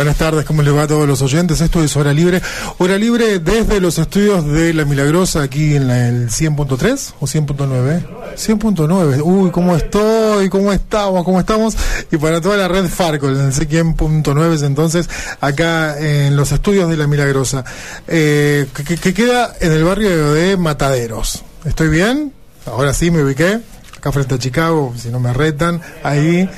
Buenas tardes, ¿cómo les va a todos los oyentes? Esto es Hora Libre. Hora Libre desde los estudios de La Milagrosa, aquí en el 100.3 o 100.9. 100.9. Uy, ¿cómo estoy? ¿Cómo estamos? ¿Cómo estamos? Y para toda la red Farco, en el 100.9, entonces, acá en los estudios de La Milagrosa, eh, que queda en el barrio de Mataderos. ¿Estoy bien? Ahora sí me ubiqué acá frente a Chicago, si no me retan, ahí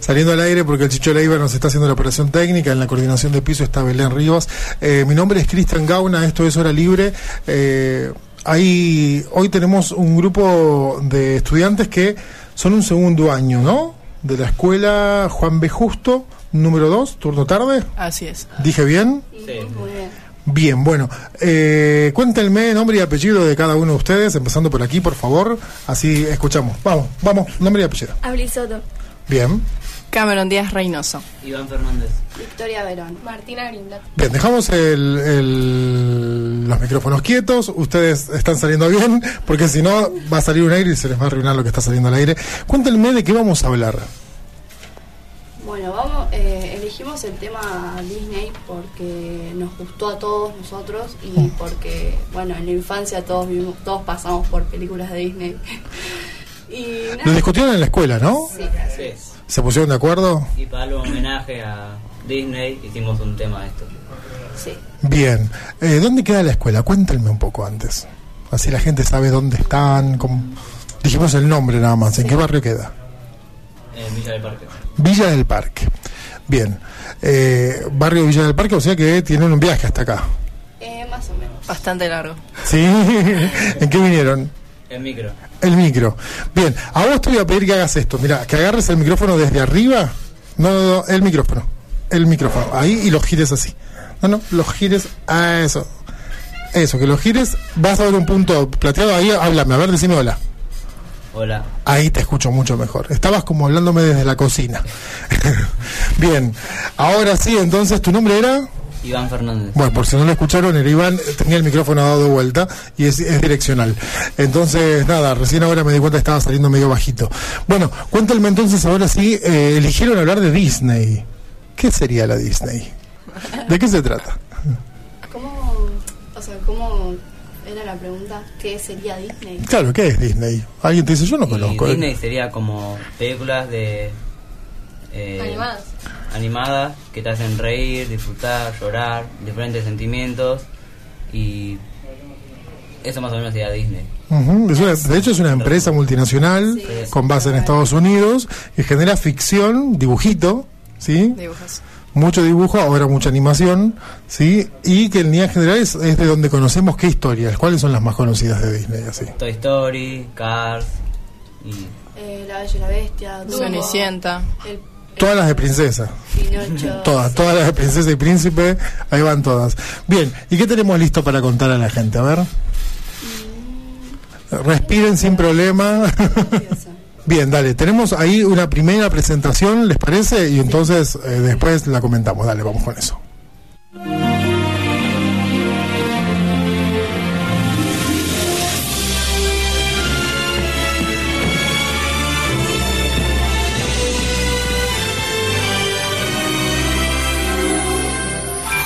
saliendo al aire porque el Chicho Leiva nos está haciendo la operación técnica, en la coordinación de piso está Belén Rivas. Eh, mi nombre es Cristian Gauna, esto es Hora Libre. Eh, ahí, hoy tenemos un grupo de estudiantes que son un segundo año, ¿no? De la escuela Juan B. Justo, número 2, turno tarde. Así es. ¿Dije bien? Sí. Muy bien. Bien, bueno, eh, cuéntenme nombre y apellido de cada uno de ustedes, empezando por aquí, por favor, así escuchamos. Vamos, vamos, nombre y apellido. Ablisoto. Bien. Cameron Díaz Reynoso. Iván Fernández. Victoria Verón. Martina Greenblatt. Bien, dejamos el, los micrófonos quietos. Ustedes están saliendo bien, porque si no va a salir un aire y se les va a arruinar lo que está saliendo al aire. Cuéntenme de qué vamos a hablar. Bueno, vamos, eh, elegimos el tema Disney porque nos gustó a todos nosotros y porque, bueno, en la infancia todos vimos, todos pasamos por películas de Disney. y Lo discutieron en la escuela, ¿no? Sí. sí. ¿Se pusieron de acuerdo? Y para el homenaje a Disney hicimos un tema de esto. Sí. Bien. Eh, ¿Dónde queda la escuela? Cuéntenme un poco antes. Así la gente sabe dónde están. Dijimos el nombre nada más. ¿En qué barrio queda? En Villa del Parque. Villa del Parque. Bien. Eh, barrio Villa del Parque, o sea que tienen un viaje hasta acá. Eh, más o menos. Bastante largo. ¿Sí? ¿En qué vinieron? El micro. El micro. Bien, a vos te voy a pedir que hagas esto. Mira, que agarres el micrófono desde arriba. No, no, no, el micrófono. El micrófono. Ahí y lo gires así. No, no, lo gires a eso. Eso, que lo gires. Vas a ver un punto plateado. Ahí háblame. A ver, decime hola. Hola. Ahí te escucho mucho mejor. Estabas como hablándome desde la cocina. Bien. Ahora sí, entonces, ¿tu nombre era? Iván Fernández. Bueno, por si no lo escucharon, era Iván tenía el micrófono dado vuelta y es, direccional. Entonces, nada, recién ahora me di cuenta que estaba saliendo medio bajito. Bueno, cuéntame entonces, ahora sí, eh, eligieron hablar de Disney. ¿Qué sería la Disney? ¿De qué se trata? ¿Cómo, o sea, cómo era la pregunta, ¿qué sería Disney? Claro, ¿qué es Disney? Alguien te dice, yo no conozco. Disney sería como películas de... Eh, animadas. Animadas que te hacen reír, disfrutar, llorar, diferentes sentimientos y eso más o menos sería Disney. de hecho es una empresa multinacional con base en Estados Unidos que genera ficción, dibujito, ¿sí? Dibujos mucho dibujo, ahora mucha animación, ¿sí? Y que en líneas generales es de donde conocemos qué historias, cuáles son las más conocidas de Disney, así. Toy Story, Cars y... Eh, la Bella y la Bestia, Cenicienta. Todas las de princesa. Todas, todas las de princesa y príncipe, ahí van todas. Bien, ¿y qué tenemos listo para contar a la gente? A ver. Mm. Respiren sin problema. Bien, dale, tenemos ahí una primera presentación, ¿les parece? Y entonces eh, después la comentamos. Dale, vamos con eso.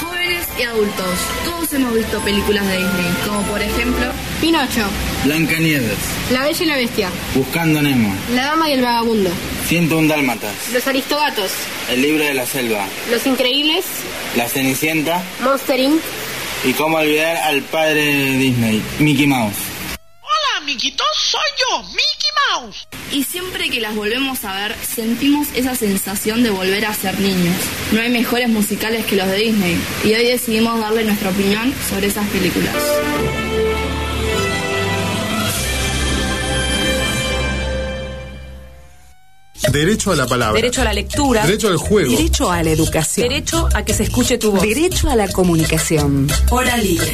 Jóvenes y adultos, hemos visto películas de Disney, como por ejemplo Pinocho. Blancanieves. La Bella y la Bestia. Buscando Nemo. La Dama y el Vagabundo. un Dálmatas. Los Aristogatos. El Libro de la Selva. Los Increíbles. La Cenicienta. Monster Inc. Y cómo olvidar al padre de Disney, Mickey Mouse. Amiguitos, soy yo, Mickey Mouse. Y siempre que las volvemos a ver, sentimos esa sensación de volver a ser niños. No hay mejores musicales que los de Disney. Y hoy decidimos darle nuestra opinión sobre esas películas. Derecho a la palabra. Derecho a la lectura. Derecho al juego. Derecho a la educación. Derecho a que se escuche tu voz. Derecho a la comunicación. Hora libre,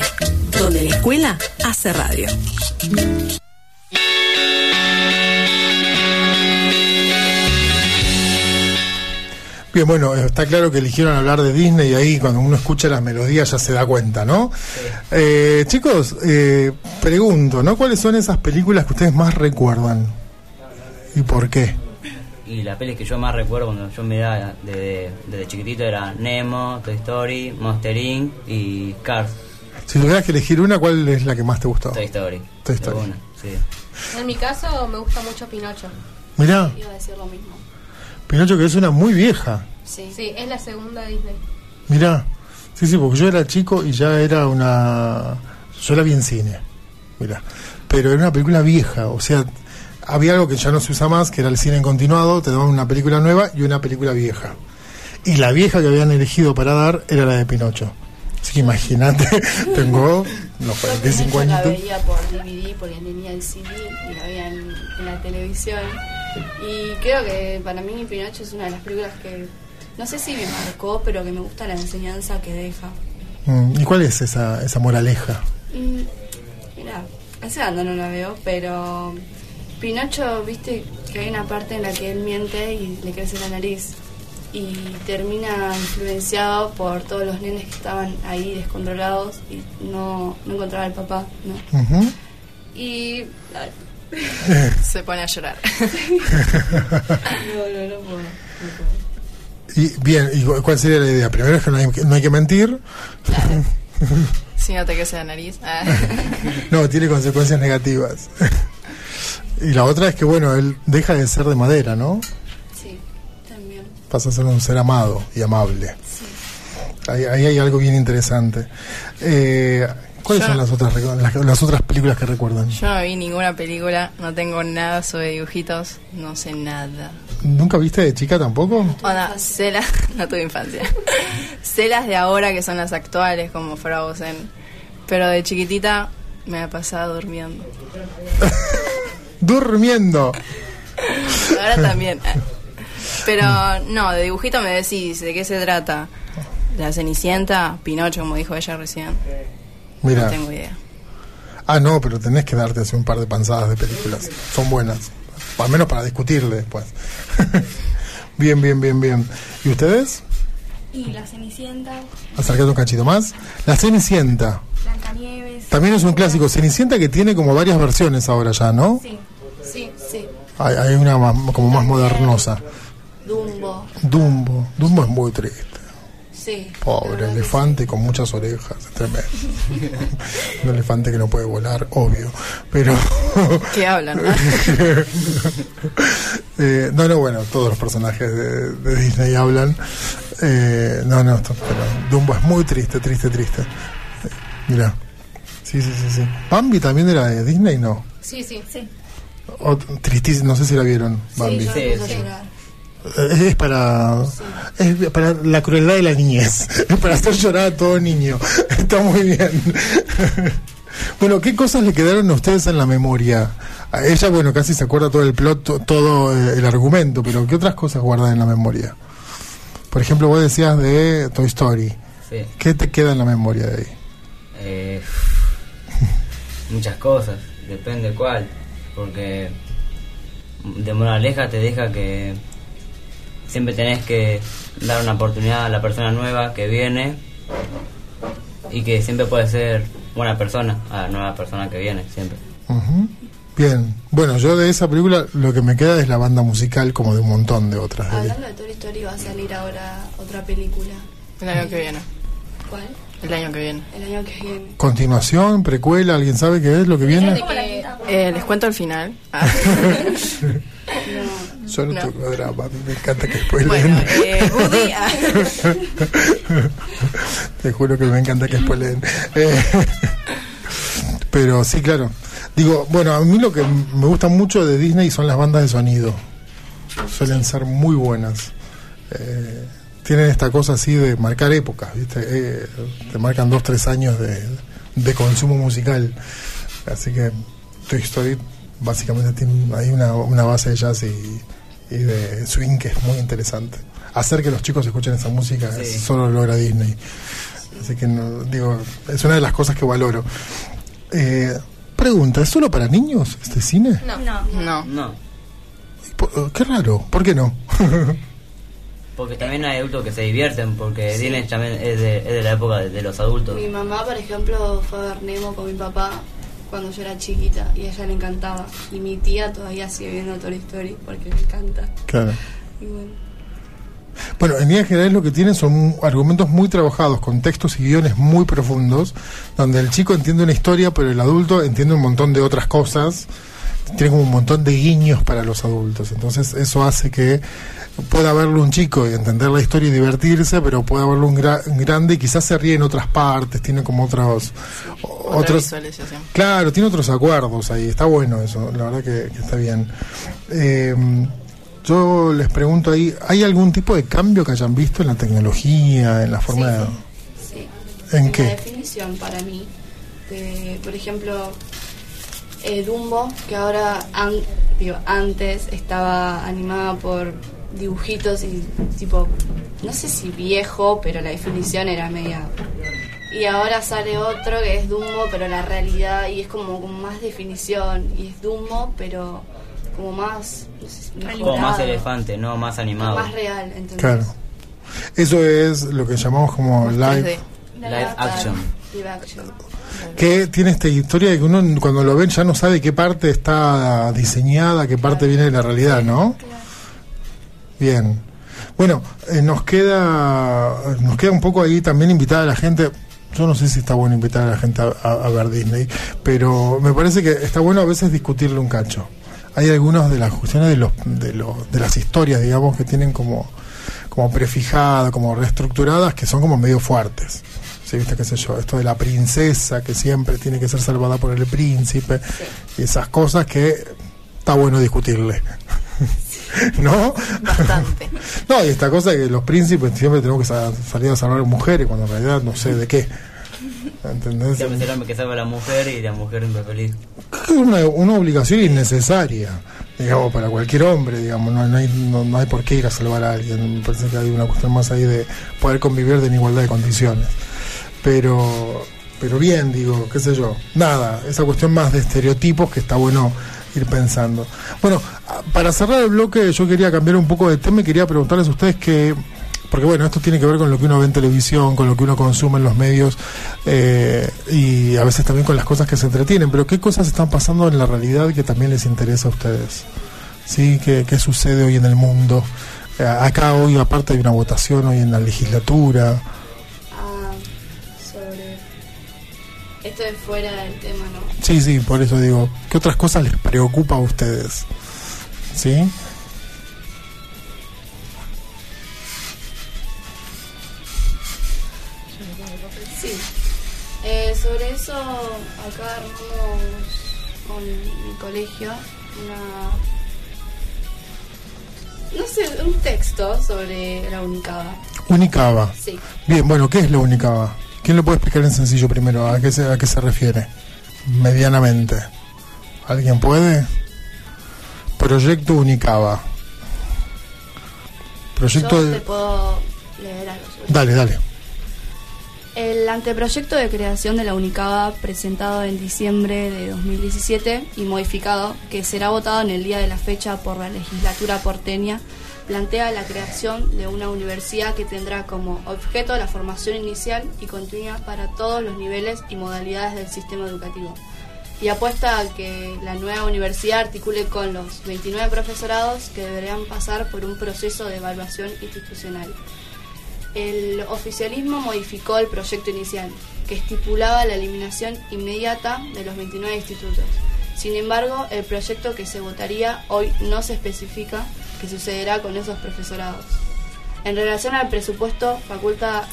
donde escuela hace radio. Bien, bueno, está claro que eligieron hablar de Disney y ahí cuando uno escucha las melodías ya se da cuenta, ¿no? Eh, chicos, eh, pregunto, ¿no? ¿Cuáles son esas películas que ustedes más recuerdan? ¿Y por qué? Y la peli que yo más recuerdo cuando yo me da desde, desde chiquitito era Nemo, Toy Story, Monster Inc. y Cars. Si tuvieras que elegir una, ¿cuál es la que más te gustó? Toy Story. Toy Story. Una, sí. En mi caso me gusta mucho Pinocho. Mirá, Iba a decir lo mismo. Pinocho que es una muy vieja. Sí. Sí, es la segunda Disney. Mirá, sí, sí, porque yo era chico y ya era una... Yo la vi en cine, mirá. Pero era una película vieja, o sea, había algo que ya no se usa más, que era el cine en continuado, te daban una película nueva y una película vieja. Y la vieja que habían elegido para dar era la de Pinocho. Así que imagínate, tengo Yo 45 Pinocho la años. veía por DVD porque tenía el CD y la veía en, en la televisión. Y creo que para mí Pinocho es una de las películas que, no sé si me marcó, pero que me gusta la enseñanza que deja. Mm, ¿Y cuál es esa, esa moraleja? Mm, Mira, hace años no la veo, pero Pinocho, viste que hay una parte en la que él miente y le crece la nariz y termina influenciado por todos los nenes que estaban ahí descontrolados y no, no encontraba al papá, ¿no? Y... ay, Se pone a llorar. no, no, no puedo. no puedo. Y bien, ¿y cu- cuál sería la idea? Primero es que no hay, que- no hay que mentir. Si no te crece la nariz. Ah. No, tiene consecuencias negativas. Y la otra es que, bueno, él deja de ser de madera, ¿no? Sí, también. Pasa a ser un ser amado y amable. Ahí, ahí hay algo bien interesante. Eh, ¿Cuáles Yo- son las otras, recu- las, las otras películas que recuerdan? Yo no vi ninguna película, no tengo nada sobre dibujitos, no sé nada. ¿Nunca viste de chica tampoco? Onda, sé las, no tuve infancia. sé las de ahora que son las actuales, como Frozen. Pero de chiquitita me ha pasado durmiendo. Durmiendo. Ahora también. Pero no, de dibujito me decís, ¿de qué se trata? La Cenicienta, Pinocho, como dijo ella recién. Mira. No tengo idea. Ah, no, pero tenés que darte así un par de panzadas de películas. Son buenas. Al menos para discutirle después. bien, bien, bien, bien. ¿Y ustedes? Y la Cenicienta, Acércate un cachito más. La Cenicienta. Blancanieves. También es un clásico. Cenicienta que tiene como varias versiones ahora ya, ¿no? Sí, sí, sí. Hay, hay una más- como más modernosa. Dumbo, Dumbo. Dumbo es muy triste. sí. Pobre elefante con muchas orejas. Es tremendo. un elefante que no puede volar, obvio. Pero. ¿Qué hablan? Eh, no, no, bueno, todos los personajes de, de Disney hablan. Eh, no, no, esto- pero Dumbo es muy triste, triste, triste. Eh, mira. Sí, sí, sí, sí. Bambi también era de Disney, ¿no? Sí, sí. sí. O, tristísimo, no sé si la vieron, Bambi. yo Sí, sí. Es para es para la crueldad de la niñez, es para hacer llorar a todo niño. Está muy bien. Bueno, ¿qué cosas le quedaron a ustedes en la memoria? A ella, bueno, casi se acuerda todo el plot, to- todo eh, el argumento, pero ¿qué otras cosas guardan en la memoria? Por ejemplo, vos decías de Toy Story. Sí. ¿Qué te queda en la memoria de ahí? Eh, muchas cosas, depende cuál. Porque de moraleja te deja que siempre tenés que dar una oportunidad a la persona nueva que viene y que siempre puede ser buena persona a la nueva persona que viene, siempre. Bien, bueno, yo de esa película lo que me queda es la banda musical como de un montón de otras. Hablando de Toy Story va a salir ahora otra película. El año que viene. ¿Cuál? El año que viene. El año que viene. Continuación, precuela, ¿alguien sabe qué es lo que viene? Eh, Les cuento el final. Ah. No, No. tengo drama, a mí me encanta que spoileen. Bueno, eh, ah. Te juro que me encanta que spoileen. Eh, pero sí, claro. Digo, bueno, a mí lo que me gusta mucho de Disney son las bandas de sonido. Suelen ser muy buenas. Eh, tienen esta cosa así de marcar épocas, ¿viste? Eh, te marcan dos, tres años de, de consumo musical. Así que Toy Story básicamente tiene ahí una, una base de jazz y, y de swing que es muy interesante. Hacer que los chicos escuchen esa música Sí. solo lo logra Disney. Así que, no, digo, es una de las cosas que valoro. Eh, pregunta, ¿es solo para niños este cine? No. No. No. No, Qué raro, ¿por qué no? porque también hay adultos que se divierten, porque Disney también es de, es de la época de, de los adultos. Mi mamá, por ejemplo, fue a ver Nemo con mi papá cuando yo era chiquita y a ella le encantaba. Y mi tía todavía sigue viendo Toy Story porque le encanta. claro. Y bueno, Bueno, en líneas generales lo que tienen son argumentos muy trabajados, con textos y guiones muy profundos, donde el chico entiende una historia, pero el adulto entiende un montón de otras cosas. Tiene como un montón de guiños para los adultos. Entonces eso hace que pueda verlo un chico y entender la historia y divertirse, pero pueda verlo un, gra- un grande y quizás se ríe en otras partes, tiene como otros... Otra otros. Claro, tiene otros acuerdos ahí, está bueno eso, la verdad que, que está bien. Eh, yo les pregunto ahí, ¿hay algún tipo de cambio que hayan visto en la tecnología, en la forma de... sí. ¿En La qué? definición para mí, de, por ejemplo, eh, Dumbo, que ahora an- digo, antes estaba animada por dibujitos y tipo, no sé si viejo, pero la definición era media... Y ahora sale otro que es Dumbo, pero la realidad, y es como con más definición, y es Dumbo, pero como más... No sé, si Como más elefante, no más animado. Más real, ¿entendés? Claro. Eso es lo que llamamos como live, 3D. Live action. Live action. que tiene esta historia de que uno cuando lo ven ya no sabe qué parte está diseñada, qué parte viene de la realidad, ¿no? Bien. Bueno, eh, nos queda nos queda un poco ahí también invitar a la gente. Yo no sé si está bueno invitar a la gente a, a- a ver Disney, pero me parece que está bueno a veces discutirle un cacho. Hay algunas de las cuestiones de los, de los de las historias, digamos, que tienen como como prefijadas, como reestructuradas, que son como medio fuertes. ¿Sí? ¿Viste qué sé yo? Esto de la princesa que siempre tiene que ser salvada por el príncipe, y esas cosas que está bueno discutirle. ¿No? Bastante. No, y esta cosa de que los príncipes siempre tenemos que sa- salir a salvar mujeres, cuando en realidad no sé de qué. ¿Entendés? Siempre es el hombre que salva a la mujer y la mujer siempre feliz. Es una, una obligación innecesaria, digamos, para cualquier hombre, digamos, no, no hay, no, no hay por qué ir a salvar a alguien, me parece que hay una cuestión más ahí de poder convivir en igualdad de condiciones. Pero, pero bien, digo, qué sé yo, nada, esa cuestión más de estereotipos que está bueno ir pensando. Bueno, para cerrar el bloque yo quería cambiar un poco de tema y quería preguntarles a ustedes que, porque bueno, esto tiene que ver con lo que uno ve en televisión, con lo que uno consume en los medios eh, y a veces también con las cosas que se entretienen, pero ¿qué cosas están pasando en la realidad que también les interesa a ustedes? ¿Sí? ¿Qué, qué sucede hoy en el mundo? Eh, acá hoy, aparte de una votación hoy en la legislatura. Esto es fuera del tema, ¿no? Sí, sí, por eso digo, ¿qué otras cosas les preocupa a ustedes? ¿Sí? Sí. Eh, sobre eso, acá armamos con mi colegio una. No sé, un texto sobre la Unicaba. Unicaba. Sí. Bien, bueno, ¿qué es la Unicaba? ¿Quién lo puede explicar en sencillo primero? ¿A qué se, a qué se refiere? Medianamente. ¿Alguien puede? Proyecto Unicaba. Proyecto Yo te de... puedo leer algo Dale, dale. El anteproyecto de creación de la Unicaba, presentado en diciembre de 2017 y modificado, que será votado en el día de la fecha por la legislatura porteña, plantea la creación de una universidad que tendrá como objeto la formación inicial y continua para todos los niveles y modalidades del sistema educativo. Y apuesta a que la nueva universidad articule con los 29 profesorados que deberán pasar por un proceso de evaluación institucional el oficialismo modificó el proyecto inicial, que estipulaba la eliminación inmediata de los 29 institutos. Sin embargo, el proyecto que se votaría hoy no se especifica qué sucederá con esos profesorados. En relación al presupuesto, faculta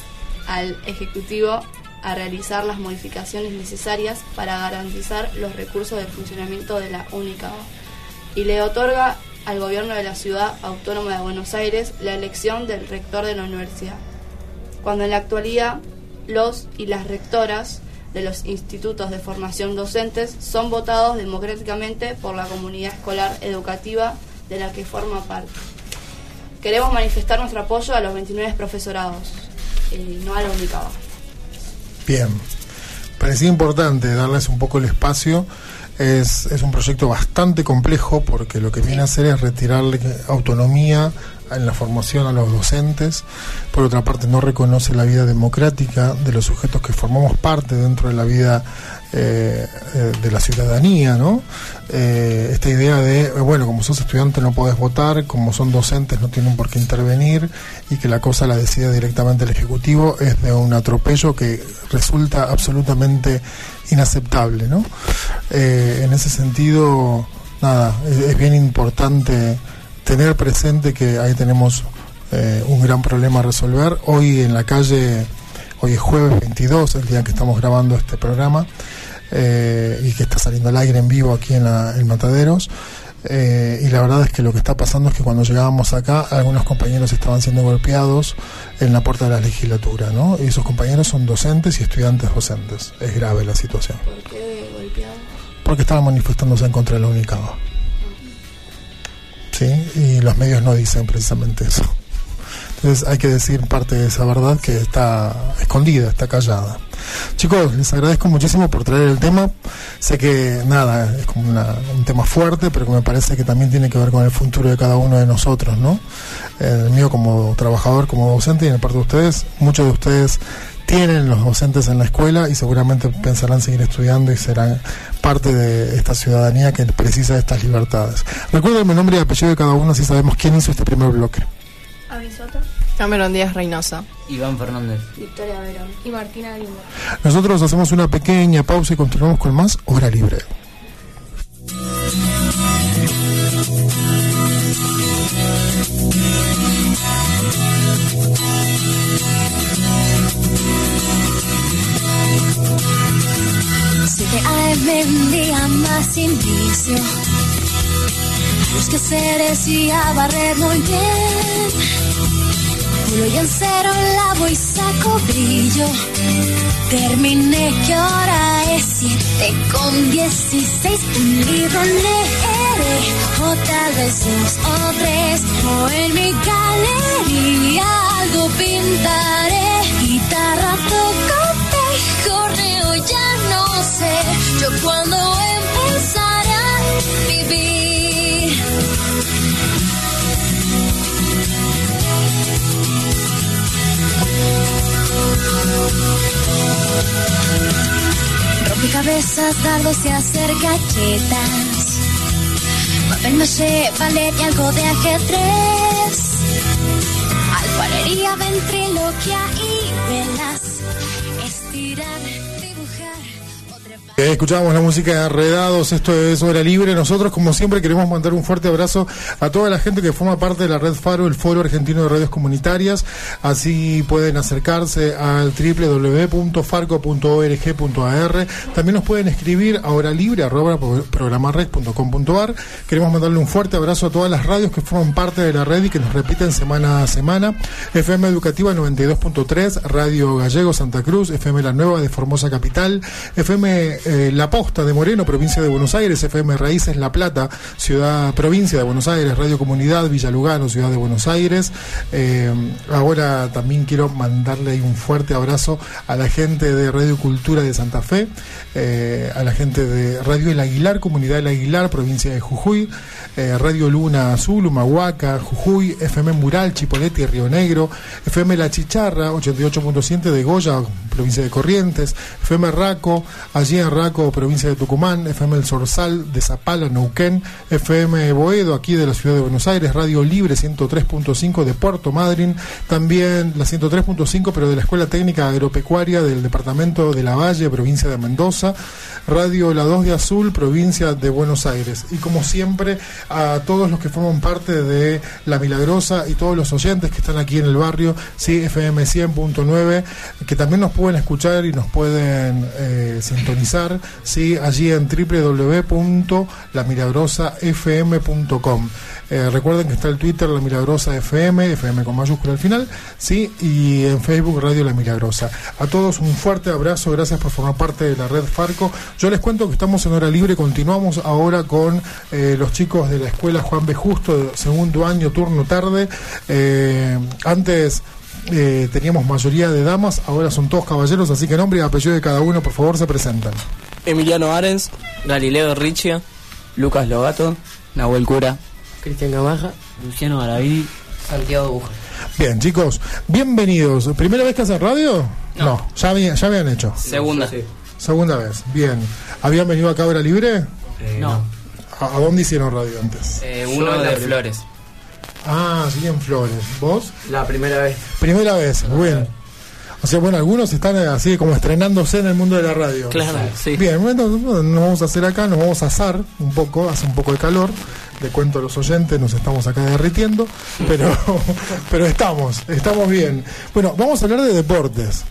al Ejecutivo a realizar las modificaciones necesarias para garantizar los recursos de funcionamiento de la UNICAO y le otorga al gobierno de la ciudad autónoma de Buenos Aires la elección del rector de la universidad, cuando en la actualidad los y las rectoras de los institutos de formación docentes son votados democráticamente por la comunidad escolar educativa de la que forma parte. Queremos manifestar nuestro apoyo a los 29 profesorados, y no a la UNICABA. Bien. parecía importante darles un poco el espacio. Es, es un proyecto bastante complejo porque lo que viene a hacer es retirarle autonomía en la formación a los docentes. Por otra parte, no reconoce la vida democrática de los sujetos que formamos parte dentro de la vida eh, de la ciudadanía, ¿no? Eh, esta idea de, bueno, como sos estudiante no podés votar, como son docentes no tienen por qué intervenir y que la cosa la decida directamente el Ejecutivo es de un atropello que resulta absolutamente inaceptable, ¿no? Eh, en ese sentido, nada, es, es bien importante tener presente que ahí tenemos eh, un gran problema a resolver. Hoy en la calle, hoy es jueves 22, el día en que estamos grabando este programa, eh, y que está saliendo al aire en vivo aquí en, la, en Mataderos. Eh, y la verdad es que lo que está pasando es que cuando llegábamos acá, algunos compañeros estaban siendo golpeados en la puerta de la legislatura, ¿no? Y esos compañeros son docentes y estudiantes docentes. Es grave la situación. ¿Por qué golpeado? Porque estaban manifestándose en contra de la UNICAO. ¿Sí? Y los medios no dicen precisamente eso. Entonces hay que decir parte de esa verdad que está escondida, está callada. Chicos, les agradezco muchísimo por traer el tema. Sé que nada, es como una- un tema fuerte, pero que me parece que también tiene que ver con el futuro de cada uno de nosotros, ¿no? El mío como trabajador, como docente y en parte de ustedes, muchos de ustedes tienen los docentes en la escuela y seguramente pensarán seguir estudiando y serán parte de esta ciudadanía que precisa de estas libertades. Recuerden el nombre y apellido de cada uno si sabemos quién hizo este primer bloque. Abrisoto. Cameron Díaz Reynosa. Iván Fernández. Victoria Verón. Y Martina Galindo. Nosotros hacemos una pequeña pausa y continuamos con más Hora Libre. Siete AM un día más sin vicio. Los quehaceres y a muy bien. Pulo y en cero lavo y saco brillo. Terminé que hora es siete con dieciséis. Un libro leeré, o tal vez dos o tres. O en mi galería algo pintaré. Guitarra toco, correo ya no sé. Yo cuando empezaré a vivir. Rompecabezas, dardos y hacer galletas. Papel maché, ballet y algo de ajedrez. Alfarería, ventriloquia y velas. Estirar, Escuchábamos la música de Redados, esto es Hora Libre. Nosotros, como siempre, queremos mandar un fuerte abrazo a toda la gente que forma parte de la Red Faro, el Foro Argentino de Redes Comunitarias. Así pueden acercarse al www.farco.org.ar. También nos pueden escribir a hora libre, arroba. Queremos mandarle un fuerte abrazo a todas las radios que forman parte de la red y que nos repiten semana a semana. FM Educativa 92.3, Radio Gallego Santa Cruz, FM La Nueva de Formosa Capital, FM eh, La Posta de Moreno, provincia de Buenos Aires, FM Raíces La Plata, ciudad, provincia de Buenos Aires, Radio Comunidad Villa Lugano, ciudad de Buenos Aires. Eh, ahora también quiero mandarle un fuerte abrazo a la gente de Radio Cultura de Santa Fe, eh, a la gente de Radio El Aguilar, Comunidad El Aguilar, provincia de Jujuy, Radio Luna Azul, Humahuaca, Jujuy, FM Mural, Chipolete y Río Negro, FM La Chicharra, 88.7 de Goya, provincia de Corrientes, FM Raco, allí en Raco, provincia de Tucumán, FM El Sorsal de Zapala, Neuquén, FM Boedo, aquí de la ciudad de Buenos Aires, Radio Libre 103.5 de Puerto Madryn, también la 103.5 pero de la Escuela Técnica Agropecuaria del departamento de La Valle, provincia de Mendoza, Radio La 2 de Azul, provincia de Buenos Aires. Y como siempre, a todos los que forman parte de La Milagrosa y todos los oyentes que están aquí en el barrio, sí, FM 100.9, que también nos pueden escuchar y nos pueden eh, sintonizar, sí, allí en www.lamilagrosafm.com. Eh, recuerden que está el Twitter La Milagrosa FM, FM con mayúscula al final, sí, y en Facebook Radio La Milagrosa. A todos un fuerte abrazo, gracias por formar parte de la red Farco. Yo les cuento que estamos en hora libre, continuamos ahora con eh, los chicos de la escuela Juan B. Justo, segundo año, turno tarde. Eh, antes teníamos mayoría de damas, ahora son todos caballeros, así que nombre y apellido de cada uno, por favor, se presentan. Emiliano Arens, Galileo Riccia, Lucas Logato, Nahuel Cura, Cristian Camaja, Luciano Garaví, Santiago Buja. Bien, chicos, bienvenidos. ¿Primera vez que hacen radio? No, ya, había- ya habían hecho. Segunda. Segunda vez, bien. ¿Habían venido acá a Hora Libre? no. ¿A, a dónde hicieron radio antes? Eh, uno de Flores. Ah, sí, en Flores. ¿Vos? La primera vez. Primera vez, bien. O sea, bueno, algunos están eh, así como estrenándose en el mundo de la radio. Claro, sí. Bien, bueno, nos vamos a hacer acá, nos vamos a asar un poco, hace un poco de calor. Le cuento a los oyentes, nos estamos acá derritiendo, pero, pero estamos, estamos bien. Bueno, vamos a hablar de deportes.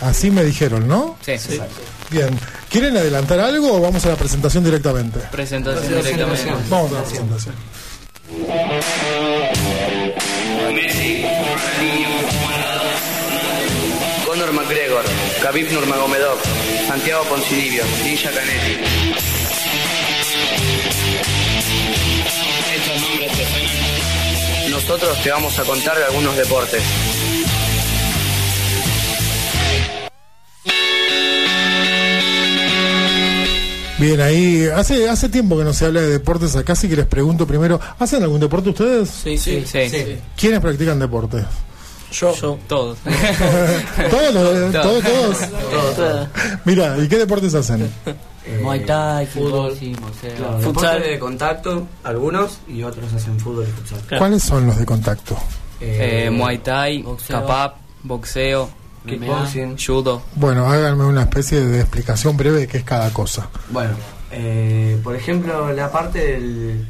Así me dijeron, ¿no? Sí, sí. Bien. ¿Quieren adelantar algo o vamos a la presentación directamente? Presentación directamente. Vamos a la presentación. Messi, Conor McGregor, Khabib Nurmagomedov, Santiago Ponzinibbio, Ninja Canetti. Nosotros te vamos a contar de algunos deportes. Bien, ahí hace hace tiempo que no se habla de deportes acá, así que les pregunto primero, ¿hacen algún deporte ustedes? Sí, sí, sí. ¿Quiénes practican deportes? Yo. Yo. Todos. ¿Todos? los- Todos. ¿Todos? todos? Mira, ¿y qué deportes hacen? Muay Thai, fútbol. boxeo. Claro, Futsal. de contacto, algunos, y otros hacen fútbol y futsal. ¿Cuáles son los de contacto? Eh, Muay Thai, boxeo. Kapap, boxeo, Kickboxing. judo. Bueno, háganme una especie de explicación breve de qué es cada cosa. Bueno, eh, por ejemplo, la parte del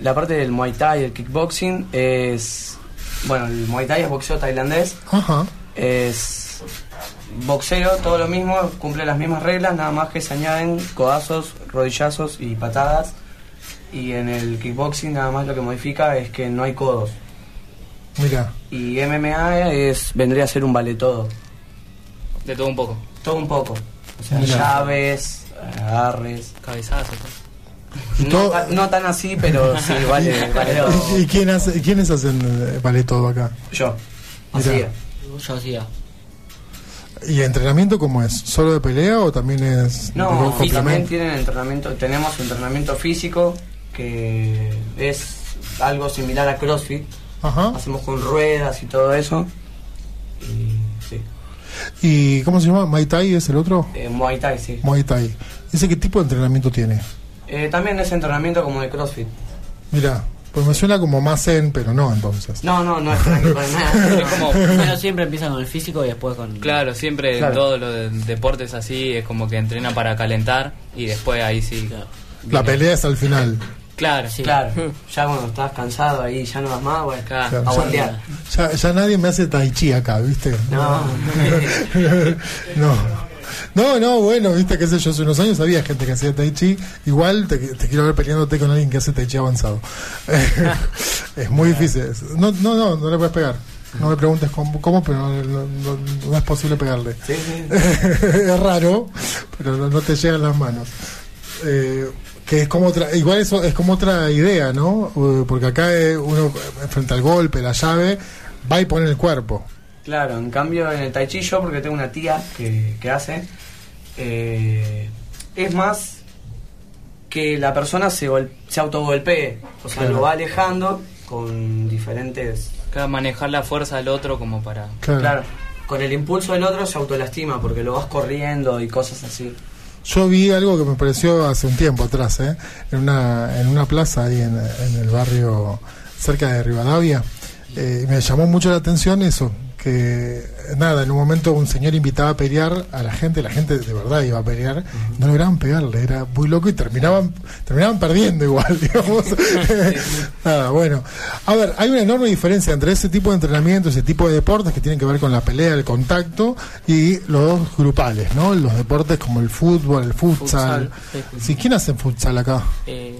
la parte del Muay Thai, el kickboxing es bueno, el Muay Thai es boxeo tailandés, Ajá. es boxeo, todo lo mismo, cumple las mismas reglas, nada más que se añaden codazos, rodillazos y patadas. Y en el kickboxing nada más lo que modifica es que no hay codos. Mira, Y MMA es vendría a ser un vale todo, De todo un poco. todo un poco. O sea, Mira. llaves, agarres. Cabezazo. No, ta- no tan así, pero sí, vale, vale todo. ¿y quién hace, quiénes hacen eh, vale todo acá? Yo. Mira. Así. Yo hacía. ¿Y entrenamiento cómo es? ¿Solo de pelea o también es No, también tienen entrenamiento, tenemos entrenamiento físico que es algo similar a CrossFit. Ajá. Hacemos con ruedas y todo eso. Y sí. ¿Y cómo se llama? ¿Muay Thai es el otro? Eh, Muay Thai, sí. Muay Thai. ¿Ese qué tipo de entrenamiento tiene? Eh, también es entrenamiento como de CrossFit. Mira, pues me suena como más zen, pero no entonces. No, no, no es tranqui para nada. Es como, Pero siempre empieza con el físico y después con. claro, siempre Claro. en todos los de- deportes así es como que entrena para calentar y después ahí sí. Claro. La pelea es al final. Claro, Sí. Claro, ya cuando estás cansado ahí, ya no vas más, bueno, Claro. Claro, aguantear. Ya, ya nadie me hace tai chi acá, ¿viste? No. no. No, no, bueno, viste, qué sé yo, hace unos años había gente que hacía tai chi. Igual te, te quiero ver peleándote con alguien que hace tai chi avanzado. es muy difícil. No, no, no, no le puedes pegar. No me preguntes cómo, cómo, pero no, no- no- no es posible pegarle. Sí, sí. es raro, pero no, no te llegan las manos. Eh, que es como otra, igual eso es como otra idea, ¿no? Eh, Porque acá eh, uno eh, frente al golpe, la llave, va y pone el cuerpo. Claro, en cambio en el tai chi yo, porque tengo una tía que, que hace, eh, es más que la persona se, se autogolpee, o sea, Claro. lo va alejando con diferentes... Manejar la fuerza del otro como para. Claro. Claro, con el impulso del otro se autolastima porque lo vas corriendo y cosas así. Yo vi algo que me pareció hace un tiempo atrás, ¿eh? en, una, en una plaza ahí en, en el barrio cerca de Rivadavia, eh, y me llamó mucho la atención eso, que nada, en un momento un señor invitaba a pelear a la gente, la gente de verdad iba a pelear, no lograban pegarle, era muy loco y terminaban, terminaban perdiendo igual, digamos. nada, bueno. A ver, hay una enorme diferencia entre ese tipo de entrenamiento, ese tipo de deportes que tienen que ver con la pelea, el contacto, y los dos grupales, ¿no? Los deportes como el fútbol, el futsal. Futsal, Sí, ¿Quién hace futsal acá? Eh,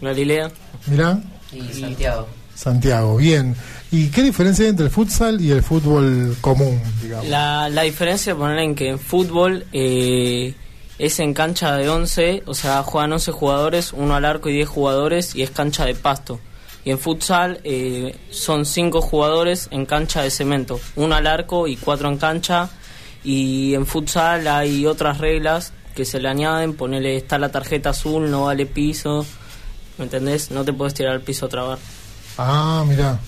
Galilea. Mirá, Y Santiago. Santiago, bien. ¿Y qué diferencia hay entre el futsal y el fútbol común, digamos? La, la diferencia, poner en que en fútbol eh, es en cancha de 11, o sea, juegan 11 jugadores, uno al arco y 10 jugadores, y es cancha de pasto. Y en futsal eh, son cinco jugadores en cancha de cemento, uno al arco y cuatro en cancha. Y en futsal hay otras reglas que se le añaden, ponele, está la tarjeta azul, no vale piso, ¿me entendés? No te puedes tirar al piso a trabar. Ah, mira.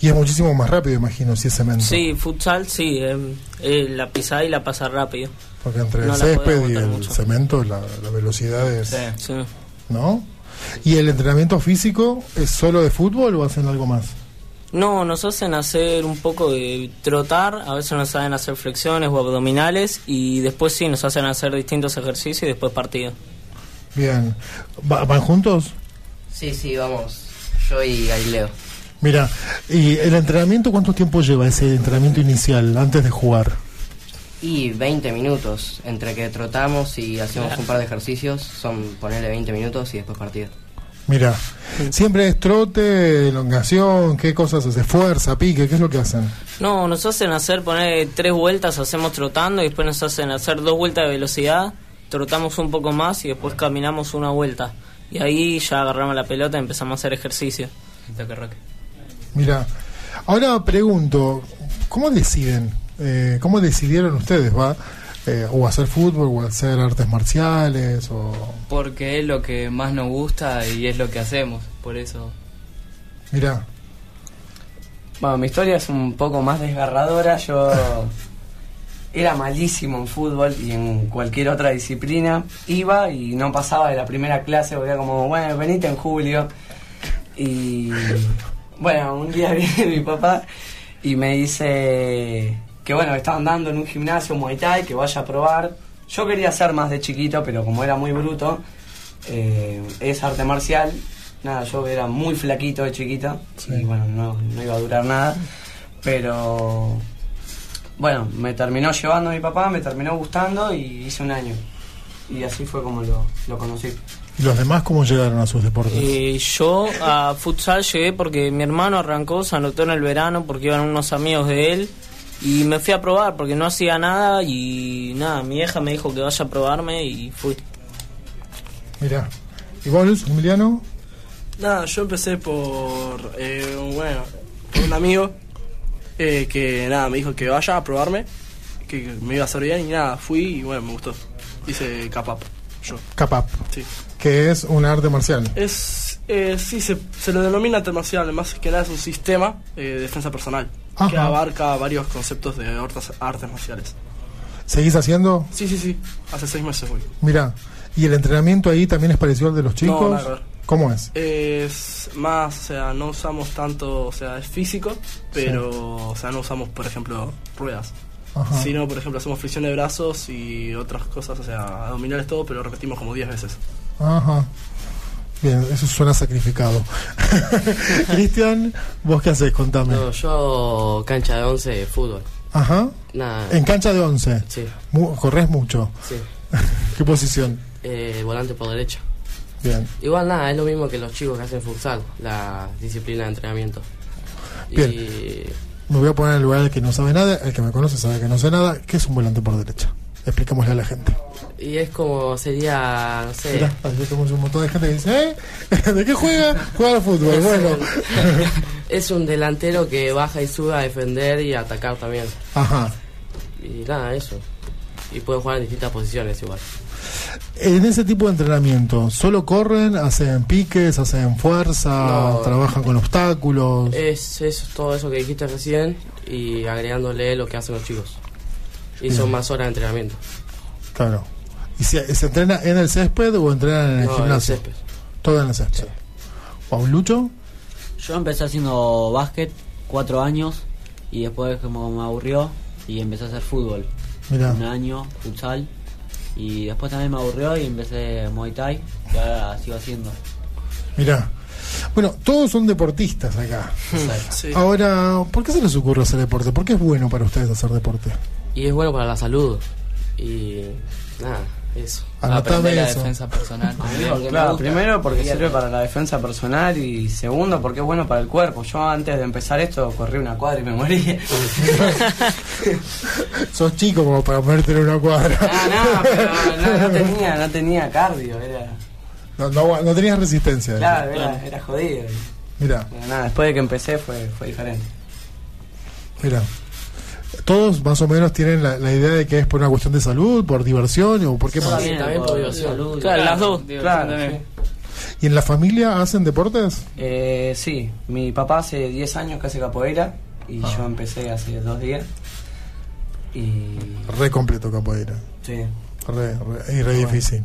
Y es muchísimo más rápido, imagino, si es cemento. Sí, futsal sí, eh, eh, la pisada y la pasa rápido. Porque entre No el césped y el mucho. cemento, la, la velocidad es. Sí. ¿No? ¿Y el entrenamiento físico es solo de fútbol o hacen algo más? No, nos hacen hacer un poco de trotar, a veces nos hacen hacer flexiones o abdominales y después sí, nos hacen hacer distintos ejercicios y después partido. Bien. ¿Va- ¿Van juntos? Sí, sí, vamos. Yo y Galileo. Mira, ¿y el entrenamiento cuánto tiempo lleva ese entrenamiento inicial antes de jugar? Y 20 minutos. Entre que trotamos y hacemos un par de ejercicios, son ponerle 20 minutos y después partido. Mira, siempre es trote, elongación, ¿qué cosas hace? Fuerza, pique, ¿qué es lo que hacen? No, nos hacen hacer poner tres vueltas, hacemos trotando y después nos hacen hacer dos vueltas de velocidad, trotamos un poco más y después caminamos una vuelta. Y ahí ya agarramos la pelota y empezamos a hacer ejercicio. Mira, ahora pregunto, ¿cómo deciden? Eh, ¿Cómo decidieron ustedes, va? Eh, o hacer fútbol, o hacer artes marciales, o... Porque es lo que más nos gusta y es lo que hacemos, por eso. Mira, Bueno, mi historia es un poco más desgarradora. Yo era malísimo en fútbol y en cualquier otra disciplina. Iba y no pasaba de la primera clase, era como, bueno, venite en julio. Y bueno, un día viene mi papá y me dice que bueno, estaban dando en un gimnasio Muay Thai, que vaya a probar. Yo quería hacer más de chiquito, pero como era muy bruto, eh, es arte marcial. Nada, yo era muy flaquito de chiquito y bueno, no, no iba a durar nada. Pero bueno, me terminó llevando mi papá, me terminó gustando y hice un año. Y así fue como lo, lo conocí. ¿y los demás cómo llegaron a sus deportes? Eh, yo a futsal llegué porque mi hermano arrancó, se anotó en el verano porque iban unos amigos de él y me fui a probar porque no hacía nada y nada, mi hija me dijo que vaya a probarme y fui. Mira, ¿y vos, Emiliano? Nada, yo empecé por, eh, bueno, por un amigo eh, que nada, me dijo que vaya a probarme, que me iba a hacer bien y nada, fui y bueno, me gustó. Hice capap, yo. Capap, Sí. que es un arte marcial. Es, eh, sí, se, se lo denomina arte marcial, más que nada es un sistema eh, de defensa personal que abarca varios conceptos de artes, artes marciales. ¿Seguís haciendo? Sí, sí, sí, hace seis meses voy. Mira, ¿y el entrenamiento ahí también es parecido al de los chicos? No, nada. ¿Cómo es? Es más, o sea, no usamos tanto, o sea, es físico, pero, o sea, no usamos, por ejemplo, ruedas. Ajá. Sino, por ejemplo, hacemos fricción de brazos y otras cosas, o sea, abdominales todo, pero repetimos como 10 veces. Ajá. Bien, eso suena sacrificado. Cristian, ¿vos qué haces? Contame. No, yo cancha de 11 de fútbol. Ajá. Nada. En cancha de 11. Sí. Mu- ¿Corres mucho? Sí. ¿Qué posición? Eh, volante por derecha. Bien. Igual nada, es lo mismo que los chicos que hacen futsal, la disciplina de entrenamiento. Bien. Y Me voy a poner en el lugar del que no sabe nada. El que me conoce sabe que no sé nada. ¿Qué es un volante por derecha? Expliquémosle a la gente. Y es como sería, no sé. Mirá, tenemos un montón de gente que dice, ¿eh? ¿De qué juega? Juega al fútbol. Es Bueno. es un delantero que baja y sube a defender y a atacar también. Ajá. Y nada, eso. Y puede jugar en distintas posiciones igual. En ese tipo de entrenamiento, ¿solo corren, hacen piques, hacen fuerza, No. trabajan con obstáculos? Es, es todo eso que dijiste recién y agregándole lo que hacen los chicos. Y Bien. son más horas de entrenamiento. Claro. ¿Y se, se entrena en el césped o entrenan en el No, en el gimnasio? césped. Todo en el césped. Wow, Lucho? Yo empecé haciendo básquet cuatro años y después como me aburrió y empecé a hacer fútbol. Mirá. Un año, futsal. Y después también me aburrió y empecé Muay Thai y ahora sigo haciendo. Mirá. Bueno, todos son deportistas acá. Sí. Ahora, ¿por qué se les ocurre hacer deporte? ¿Por qué es bueno para ustedes hacer deporte? Y es bueno para la salud. Y nada, eso. Aprender la eso. defensa personal. Porque Claro, primero porque sirve para la defensa personal y segundo porque es bueno para el cuerpo. Yo antes de empezar esto corrí una cuadra y me moría. Sos chico como para ponerte en una cuadra. Ah, no, pero no, no tenía, no tenía cardio, era, No, no, no tenías resistencia. claro, era, era jodido. Mira, nada, después de que empecé fue, fue diferente. mira. Todos más o menos tienen la, la idea de que es por una cuestión de salud, por diversión o por qué más. También, también por diversión. salud. Claro, las dos. Claro, sí. ¿Y en la familia hacen deportes? Eh, sí, mi papá hace 10 años que hace capoeira y yo empecé hace dos días. Y Re completo capoeira. sí, Re, re- y re difícil.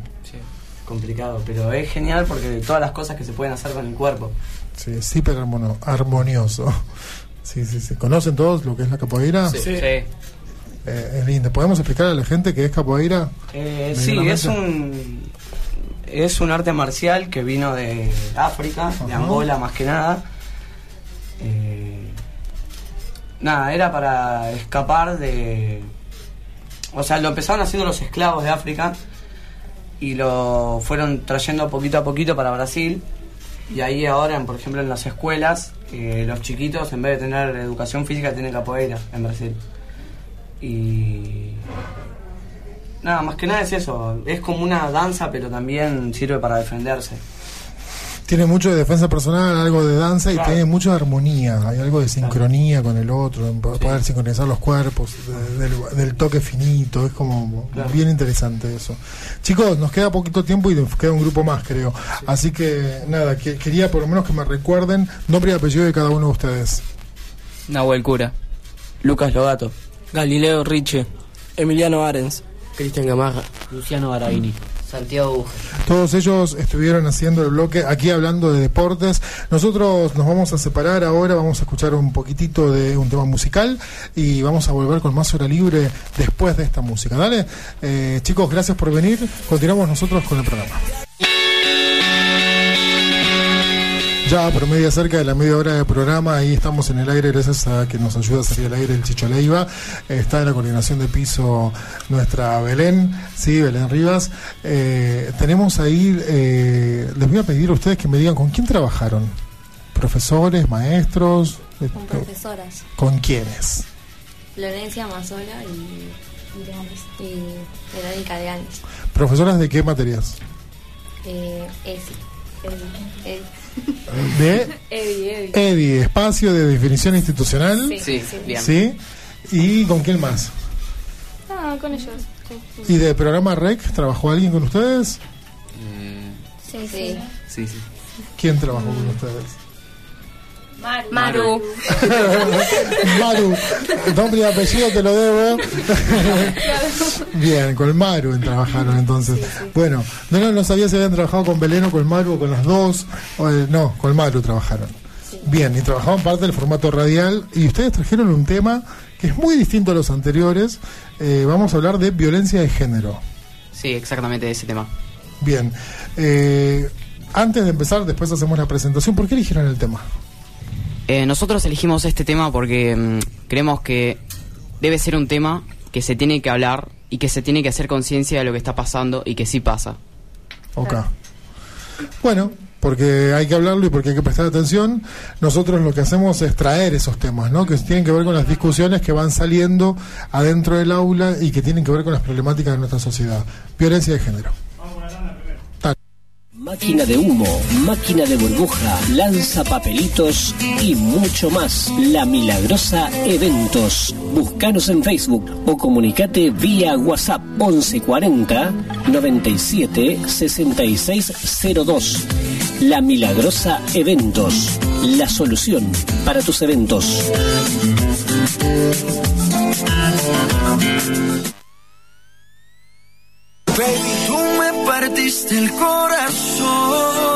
complicado, pero es genial porque todas las cosas que se pueden hacer con el cuerpo. Sí, es hiper armono- armonioso. Sí, sí, sí. ¿Conocen todos lo que es la capoeira? Sí. Sí. Eh, es lindo. ¿Podemos explicar a la gente qué es capoeira? Eh, sí, es un es un arte marcial que vino de África, de. Angola más que nada. Eh, nada, era para escapar de... O sea, lo empezaron haciendo los esclavos de África y lo fueron trayendo poquito a poquito para Brasil. Y ahí ahora, en- por ejemplo, en las escuelas, eh, los chiquitos, en vez de tener educación física, tienen capoeira en Brasil. Y Nada, más que nada es eso. Es como una danza, pero también sirve para defenderse. Tiene mucho de defensa personal, algo de danza y tiene mucho de armonía. Hay algo de sincronía con el otro, poder sincronizar los cuerpos, de- del, del toque finito. Es como Claro. bien interesante eso. Chicos, nos queda poquito tiempo y nos queda un grupo más, creo. Así que nada, que- quería por lo menos que me recuerden nombre y apellido de cada uno de ustedes. Nahuel Cura. Lucas Logato. Galileo Riche. Emiliano Arens. Cristian Gamarra. Luciano Garavini. Santiago. Todos ellos estuvieron haciendo el bloque aquí hablando de deportes. Nosotros nos vamos a separar ahora, vamos a escuchar un poquitito de un tema musical y vamos a volver con más hora libre después de esta música. Dale, Eh, chicos, gracias por venir. Continuamos nosotros con el programa. Ya por media cerca de la media hora de programa, ahí estamos en el aire gracias a que nos ayuda a salir al aire el Chicho Leiva. Está en la coordinación de piso nuestra Belén, sí, Belén Rivas. Eh, tenemos ahí, eh, les voy a pedir a ustedes que me digan con quién trabajaron. Profesores, maestros, Con profesoras. ¿con quiénes? Florencia Mazola y, y Verónica de Anis. ¿Profesoras de qué materias? Eh, Esi. De. EDI, Espacio de Definición Institucional. Sí, Sí, sí. bien. ¿Sí? ¿Y con quién más? Ah, con ellos. ¿Y de programa REC trabajó alguien con ustedes? Sí, sí. Sí, sí. ¿Quién trabajó con ustedes? Maru. Maru. Maru, nombre y apellido te lo debo. Bien, con Maru trabajaron entonces. Bueno, no, no, no sabía si habían trabajado con Belén o con Maru o con las dos. O, eh, no, con Maru trabajaron. Bien, y trabajaban parte del formato radial. Y ustedes trajeron un tema que es muy distinto a los anteriores. Eh, vamos a hablar de violencia de género. Sí, exactamente ese tema. Bien, eh, antes de empezar, después hacemos la presentación. ¿Por qué eligieron el tema? Eh, nosotros elegimos este tema porque mm, creemos que debe ser un tema que se tiene que hablar y que se tiene que hacer conciencia de lo que está pasando y que sí pasa. Ok. Bueno, porque hay que hablarlo y porque hay que prestar atención. Nosotros lo que hacemos es traer esos temas, ¿no? Que tienen que ver con las discusiones que van saliendo adentro del aula y que tienen que ver con las problemáticas de nuestra sociedad. Violencia de género. Máquina de humo, máquina de burbuja, lanza papelitos y mucho más. La Milagrosa Eventos. Búscanos en Facebook o comunicate vía WhatsApp 1140 97 6602. La Milagrosa Eventos. La solución para tus eventos. Corazón.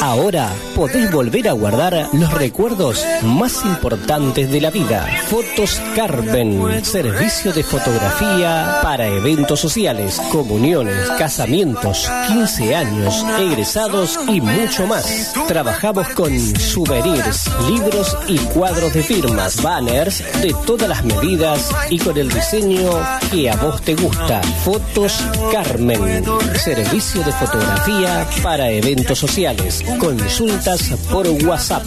Ahora podés volver a guardar los recuerdos más importantes de la vida. Fotos Carmen, servicio de fotografía para eventos sociales, comuniones, casamientos, 15 años, egresados y mucho más. Trabajamos con souvenirs, libros y cuadros de firmas, banners de todas las medidas y con el diseño que a vos te gusta. Fotos Carmen, servicio de fotografía para eventos sociales. Consultas por WhatsApp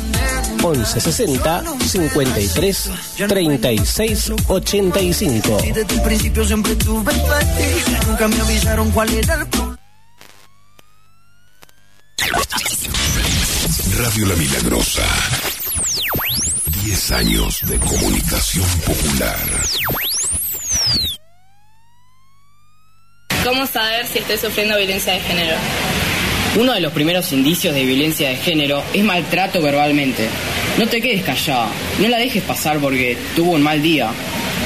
1160 53 36 85. Y desde el principio siempre tuve ti. Nunca me avisaron cuál era el. Radio La Milagrosa. 10 años de comunicación popular. ¿Cómo saber si estoy sufriendo violencia de género? Uno de los primeros indicios de violencia de género es maltrato verbalmente. No te quedes callada, no la dejes pasar porque tuvo un mal día.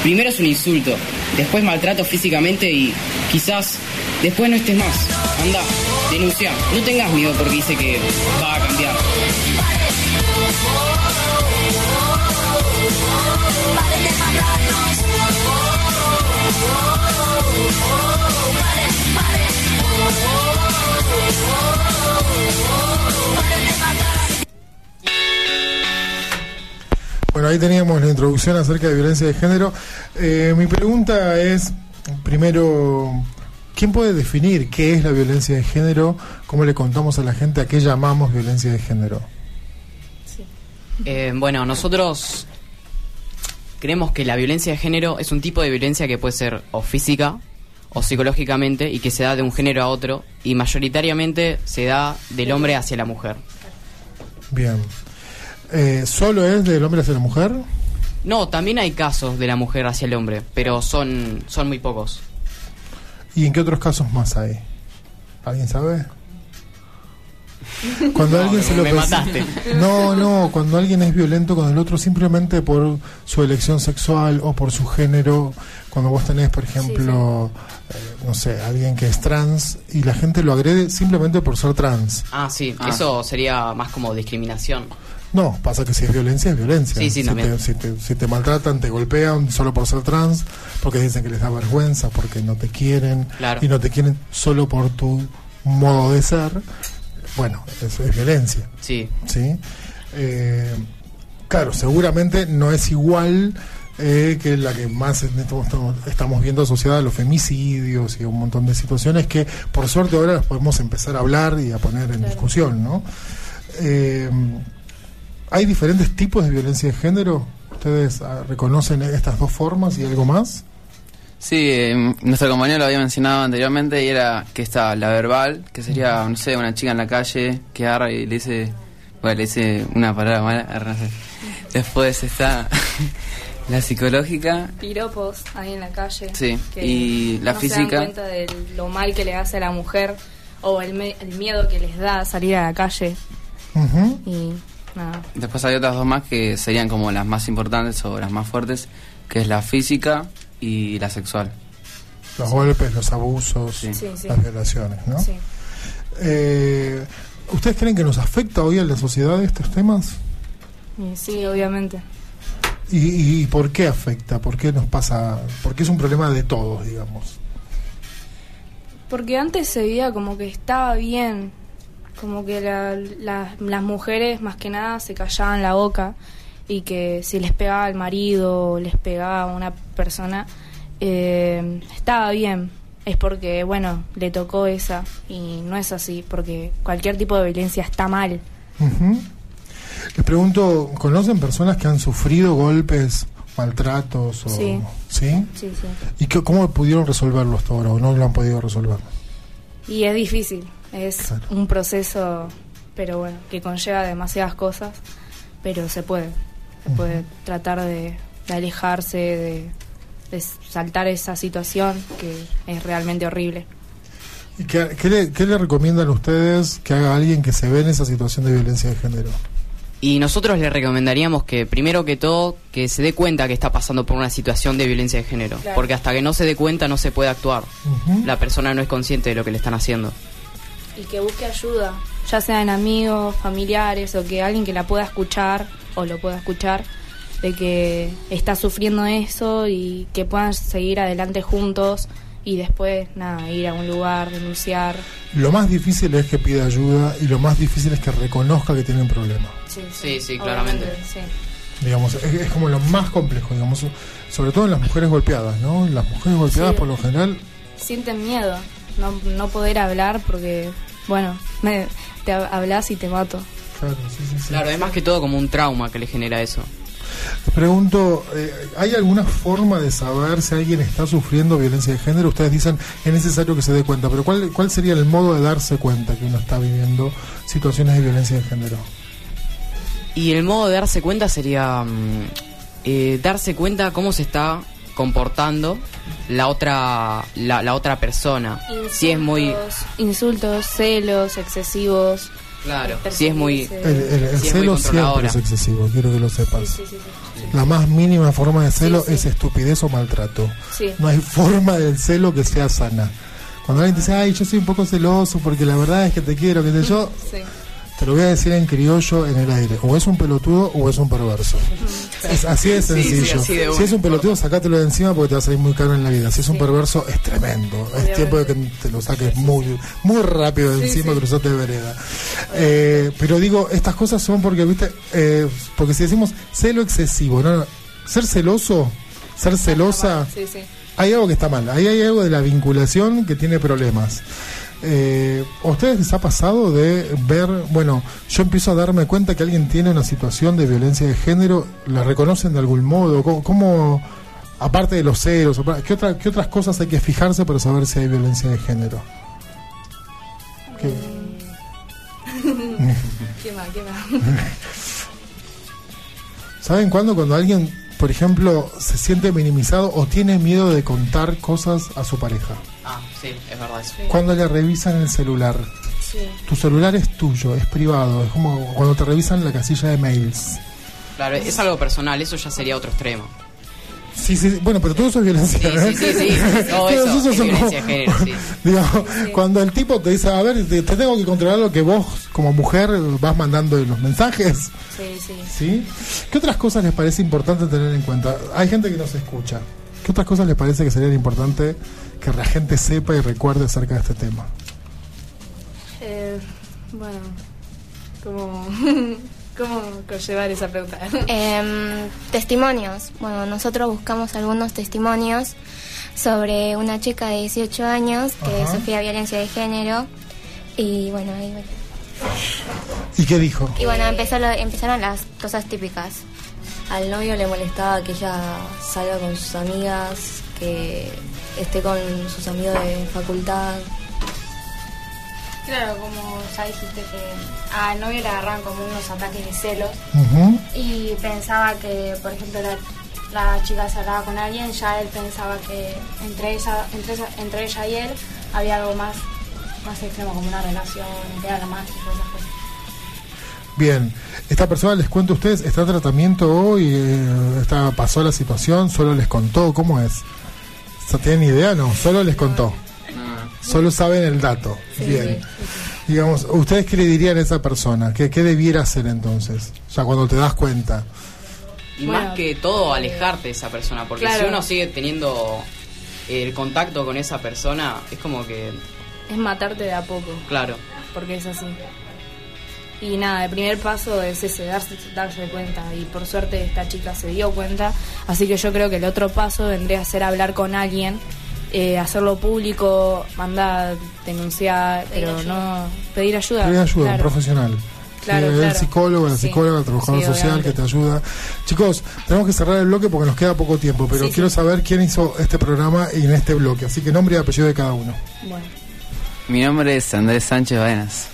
Primero es un insulto, después maltrato físicamente y quizás después no estés más. Anda, denuncia, no tengas miedo porque dice que va a cambiar. Bueno, ahí teníamos la introducción acerca de violencia de género. Eh, mi pregunta es, primero, ¿quién puede definir qué es la violencia de género? ¿Cómo le contamos a la gente a qué llamamos violencia de género? Eh, bueno, nosotros creemos que la violencia de género es un tipo de violencia que puede ser o física o psicológicamente y que se da de un género a otro y mayoritariamente se da del hombre hacia la mujer. Bien. Eh, ¿Solo es del hombre hacia la mujer? No, también hay casos de la mujer hacia el hombre, pero son, son muy pocos. ¿Y en qué otros casos más hay? ¿Alguien sabe? Cuando No, alguien me- se lo mataste. No, no, cuando alguien es violento con el otro simplemente por su elección sexual o por su género, cuando vos tenés, por ejemplo, eh, no sé, alguien que es trans y la gente lo agrede simplemente por ser trans. Ah, sí, Ah. eso sería más como discriminación. No, pasa que si es violencia, es violencia. Sí, sí, si, te, si, te, si te maltratan, te golpean solo por ser trans, porque dicen que les da vergüenza, porque no te quieren, Claro. y no te quieren solo por tu modo de ser, bueno, eso es violencia. Sí. ¿sí? Eh, claro, seguramente no es igual eh, que la que más en este estamos viendo asociada a los femicidios y a un montón de situaciones que por suerte ahora las podemos empezar a hablar y a poner en discusión, ¿no? Eh, ¿Hay diferentes tipos de violencia de género? ¿Ustedes ah, reconocen estas dos formas y algo más? Sí, eh, nuestro compañero lo había mencionado anteriormente y era que está la verbal, que sería, no sé, una chica en la calle que agarra y le dice, bueno, le dice una palabra mala, no sé. Después está la psicológica, Piropos ahí en la calle. Sí, que y la no física. Se dan cuenta de lo mal que le hace a la mujer o el, me- el miedo que les da salir a la calle. Y nada. después hay otras dos más que serían como las más importantes o las más fuertes, que es la física y la sexual. Los golpes, los abusos, Sí, sí. las violaciones, ¿no? Sí. Eh, ¿Ustedes creen que nos afecta hoy a la sociedad estos temas? Sí, obviamente. ¿Y, y por qué afecta? ¿Por qué nos pasa? ¿Por qué es un problema de todos, digamos? Porque antes se veía como que estaba bien, como que la- la- las mujeres más que nada se callaban la boca y que si les pegaba al marido o les pegaba a una persona, eh, estaba bien. Es porque, bueno, le tocó esa y no es así, porque cualquier tipo de violencia está mal. Ujú. Les pregunto, ¿conocen personas que han sufrido golpes, maltratos? O, Sí. ¿Sí? Sí, sí. ¿Y qué- cómo pudieron resolverlo hasta ahora o no lo han podido resolver? Y es difícil, es un proceso, pero bueno, que conlleva demasiadas cosas, pero se puede, se puede tratar de, de alejarse, de, de saltar esa situación que es realmente horrible. ¿Y qué, qué le, qué le recomiendan ustedes que haga alguien que se ve en esa situación de violencia de género? Y nosotros le recomendaríamos que, primero que todo, que se dé cuenta que está pasando por una situación de violencia de género. Claro. Porque hasta que no se dé cuenta no se puede actuar. La persona no es consciente de lo que le están haciendo. Y que busque ayuda, ya sean amigos, familiares o que alguien que la pueda escuchar o lo pueda escuchar, de que está sufriendo eso y que puedan seguir adelante juntos y después, nada, ir a un lugar, denunciar. Lo más difícil es que pida ayuda y lo más difícil es que reconozca que tiene un problema. Sí, sí, claramente. Obviamente, sí. Digamos, es, es como lo más complejo, digamos, sobre todo en las mujeres golpeadas, ¿no? Las mujeres golpeadas Sí. por lo general Sienten miedo, no, no poder hablar porque, bueno, me, te hab- hablas y te mato. Claro, sí, sí, sí. Claro, es más que todo como un trauma que le genera eso. Pregunto, eh, ¿hay alguna forma de saber si alguien está sufriendo violencia de género? Ustedes dicen es necesario que se dé cuenta, pero ¿cuál, cuál sería el modo de darse cuenta que uno está viviendo situaciones de violencia de género? Y el modo de darse cuenta sería mm, eh, darse cuenta cómo se está comportando la otra la, la otra persona. Si es muy Insultos, celos excesivos. claro, si es muy El, el- el si es muy celo siempre es excesivo, quiero que lo sepas. Sí, sí, sí. La más mínima forma de celo Sí, sí. es estupidez o maltrato. Sí. No hay forma del celo que sea sana. Cuando alguien te dice, ay, yo soy un poco celoso porque la verdad es que te quiero, que sé yo, Sí. Te lo voy a decir en criollo en el aire. O es un pelotudo o es un perverso. Es así de Sí, sí, sencillo. así de si es un pelotudo, sacátelo de encima porque te va a salir muy caro en la vida. Si es un perverso, es tremendo. Es tiempo de que te lo saques muy, muy rápido de encima, cruzate de vereda. Eh, pero digo, estas cosas son porque, viste, eh, porque si decimos celo excesivo, ¿no? Ser celoso, ser celosa, Sí, sí. hay algo que está mal. Ahí hay algo de la vinculación que tiene problemas. Eh, ¿A ustedes les ha pasado de ver, bueno, yo empiezo a darme cuenta que alguien tiene una situación de violencia de género, la reconocen de algún modo? ¿Cómo, cómo, aparte de los aparte- ¿qué, otra- qué otras cosas hay que fijarse para saber si hay violencia de género? ¿Qué? ¿Qué más? ¿Qué más? ¿Saben cuándo? Cuando alguien, por ejemplo, se siente minimizado o tiene miedo de contar cosas a su pareja. Ah, sí, es verdad eso. Cuando le revisan el celular. Sí. Tu celular es tuyo, es privado. Es como cuando te revisan la casilla de mails. Claro, es algo personal, eso ya sería otro extremo. Sí, sí, sí. bueno, pero todo eso es violencia. Sí, ¿eh? sí, sí, sí. Todo eso es violencia de como- género, sí. Digamos, cuando el tipo te dice, a ver, te, te tengo que controlar lo que vos, como mujer, vas mandando en los mensajes. Sí, sí. ¿Sí? ¿Qué otras cosas les parece importante tener en cuenta? Hay gente que nos escucha. ¿Qué otras cosas les parece que sería importante que la gente sepa y recuerde acerca de este tema? Eh, bueno, ¿cómo, ¿cómo conllevar esa pregunta? Em, testimonios. Bueno, nosotros buscamos algunos testimonios sobre una chica de 18 años que Ajá. sufría violencia de género. Y bueno, ahí bueno. ¿Y qué dijo? Y bueno, empezó lo- empezaron las cosas típicas. Al novio le molestaba que ella salga con sus amigas, que esté con sus amigos de facultad. Claro, como ya dijiste que al novio le agarraban como unos ataques de celos y pensaba que, por ejemplo, la, la chica se hablaba con alguien, ya él pensaba que entre ella, entre, ella- entre ella y él había algo más, más extremo, como una relación, que era más y todas esas cosas. Bien, esta persona les cuento a ustedes, ¿está en tratamiento hoy? Eh, está, ¿Pasó la situación? ¿Solo les contó? ¿Cómo es? ¿Se ¿Tienen idea? No, solo les contó. Solo saben el dato. Bien. Digamos, ¿ustedes qué le dirían a esa persona? ¿Qué, qué debiera hacer entonces? Ya cuando te das cuenta. Y Bueno, más que todo, alejarte de esa persona, porque claro. si uno sigue teniendo el contacto con esa persona, es como que, Es matarte de a poco, claro, porque es así. Y nada, el primer paso es ese, darse, darse cuenta. Y por suerte esta chica se dio cuenta. Así que yo creo que el otro paso vendría a ser hablar con alguien, eh, hacerlo público, mandar, denunciar, pero no pedir ayuda. Pedir ayuda, un profesional. Claro. El psicólogo, la Sí. psicóloga, el trabajador Sí, social obviamente. que te ayuda. Chicos, tenemos que cerrar el bloque porque nos queda poco tiempo, pero Sí, sí. quiero saber quién hizo este programa y en este bloque. Así que nombre y apellido de cada uno. Bueno. Mi nombre es Andrés Sánchez Baenas.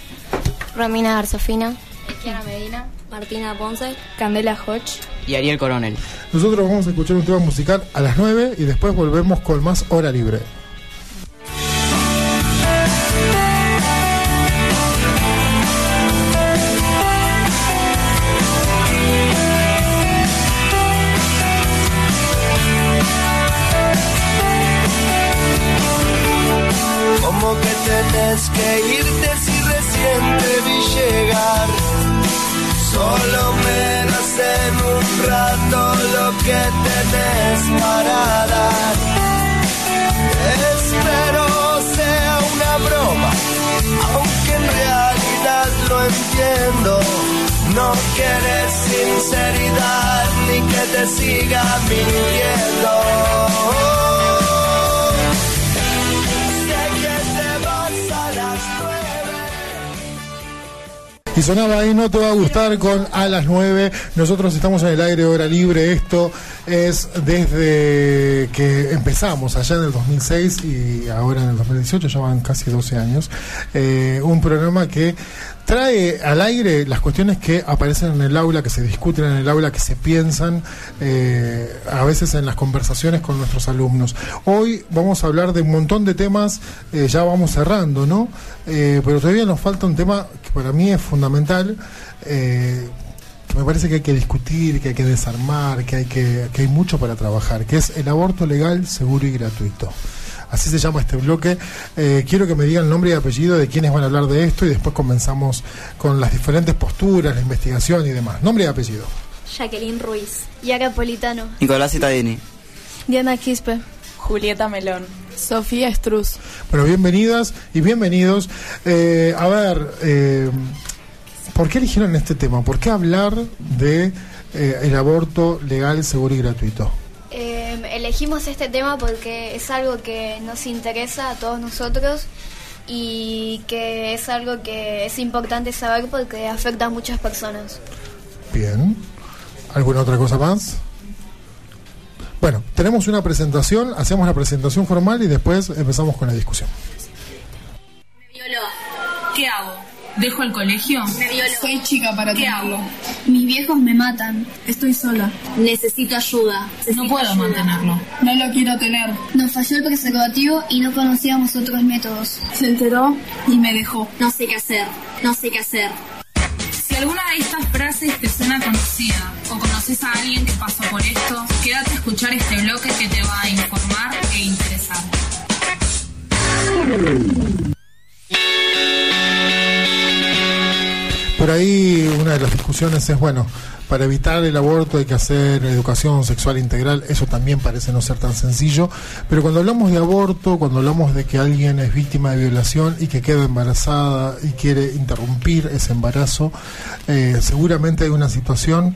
Romina Garzofina. Kiara Medina, Martina Ponce, Candela Hodge. y Ariel Coronel. Nosotros vamos a escuchar un tema musical a las 9 y después volvemos con más hora libre. Tenés para dar. Espero sea una broma, aunque en realidad lo entiendo. No quieres sinceridad ni que te siga mintiendo. Y sonaba ahí, no te va a gustar con a las 9. Nosotros estamos en el aire hora libre. Esto es desde que empezamos allá en el 2006 y ahora en el 2018, ya van casi 12 años. Eh, un programa que trae al aire las cuestiones que aparecen en el aula, que se discuten en el aula, que se piensan eh, a veces en las conversaciones con nuestros alumnos. Hoy vamos a hablar de un montón de temas, eh, ya vamos cerrando, ¿no? Eh, pero todavía nos falta un tema que para mí es fundamental. que me parece que hay que discutir, que hay que desarmar, que hay que, que hay mucho para trabajar, que es el aborto legal, seguro y gratuito. Así se llama este bloque. Eh, quiero que me digan el nombre y apellido de quienes van a hablar de esto y después comenzamos con las diferentes posturas, la investigación y demás. Nombre y apellido. Jacqueline Ruiz. Yara Politano. Nicolás Citadini. Diana Quispe. Julieta Melón. Sofía Estruz. Bueno, bienvenidas y bienvenidos. Eh, a ver, eh, ¿por qué eligieron este tema? ¿Por qué hablar de eh, el aborto legal, seguro y gratuito? Eh, elegimos este tema porque es algo que nos interesa a todos nosotros y que es algo que es importante saber porque afecta a muchas personas. Bien. ¿Alguna otra cosa más? Bueno, tenemos una presentación, hacemos la presentación formal y después empezamos con la discusión. violó. ¿Qué hago? ¿Dejo el colegio? Soy chica para ¿Qué tenerlo. hago? Mis viejos me matan. Estoy sola. Necesito ayuda. No puedo mantenerlo. No lo quiero tener. Nos falló el preservativo y no conocíamos otros métodos. Se enteró y me dejó. No sé qué hacer. No sé qué hacer. Si alguna de estas frases te suena conocida o conoces a alguien que pasó por esto, quédate a escuchar este bloque que te va a informar e interesar. Por ahí una de las discusiones es, bueno, para evitar el aborto hay que hacer educación sexual integral, eso también parece no ser tan sencillo, pero cuando hablamos de aborto, cuando hablamos de que alguien es víctima de violación y que queda embarazada y quiere interrumpir ese embarazo, eh, seguramente hay una situación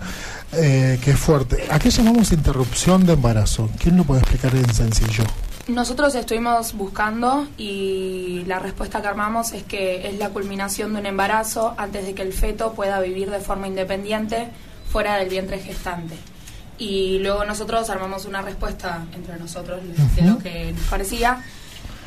eh, que es fuerte. ¿A qué llamamos interrupción de embarazo? ¿Quién lo puede explicar en sencillo? Nosotros estuvimos buscando y la respuesta que armamos es que es la culminación de un embarazo antes de que el feto pueda vivir de forma independiente fuera del vientre gestante. Y luego nosotros armamos una respuesta entre nosotros de lo que nos parecía,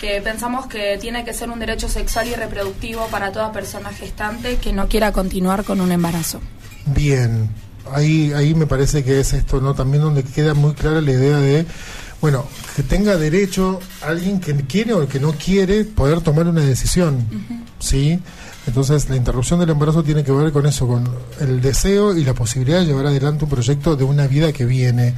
que pensamos que tiene que ser un derecho sexual y reproductivo para toda persona gestante que no quiera continuar con un embarazo. Bien, ahí, ahí me parece que es esto, ¿no? También donde queda muy clara la idea de, bueno, que tenga derecho alguien que quiere o que no quiere poder tomar una decisión, ¿sí? Entonces la interrupción del embarazo tiene que ver con eso, con el deseo y la posibilidad de llevar adelante un proyecto de una vida que viene.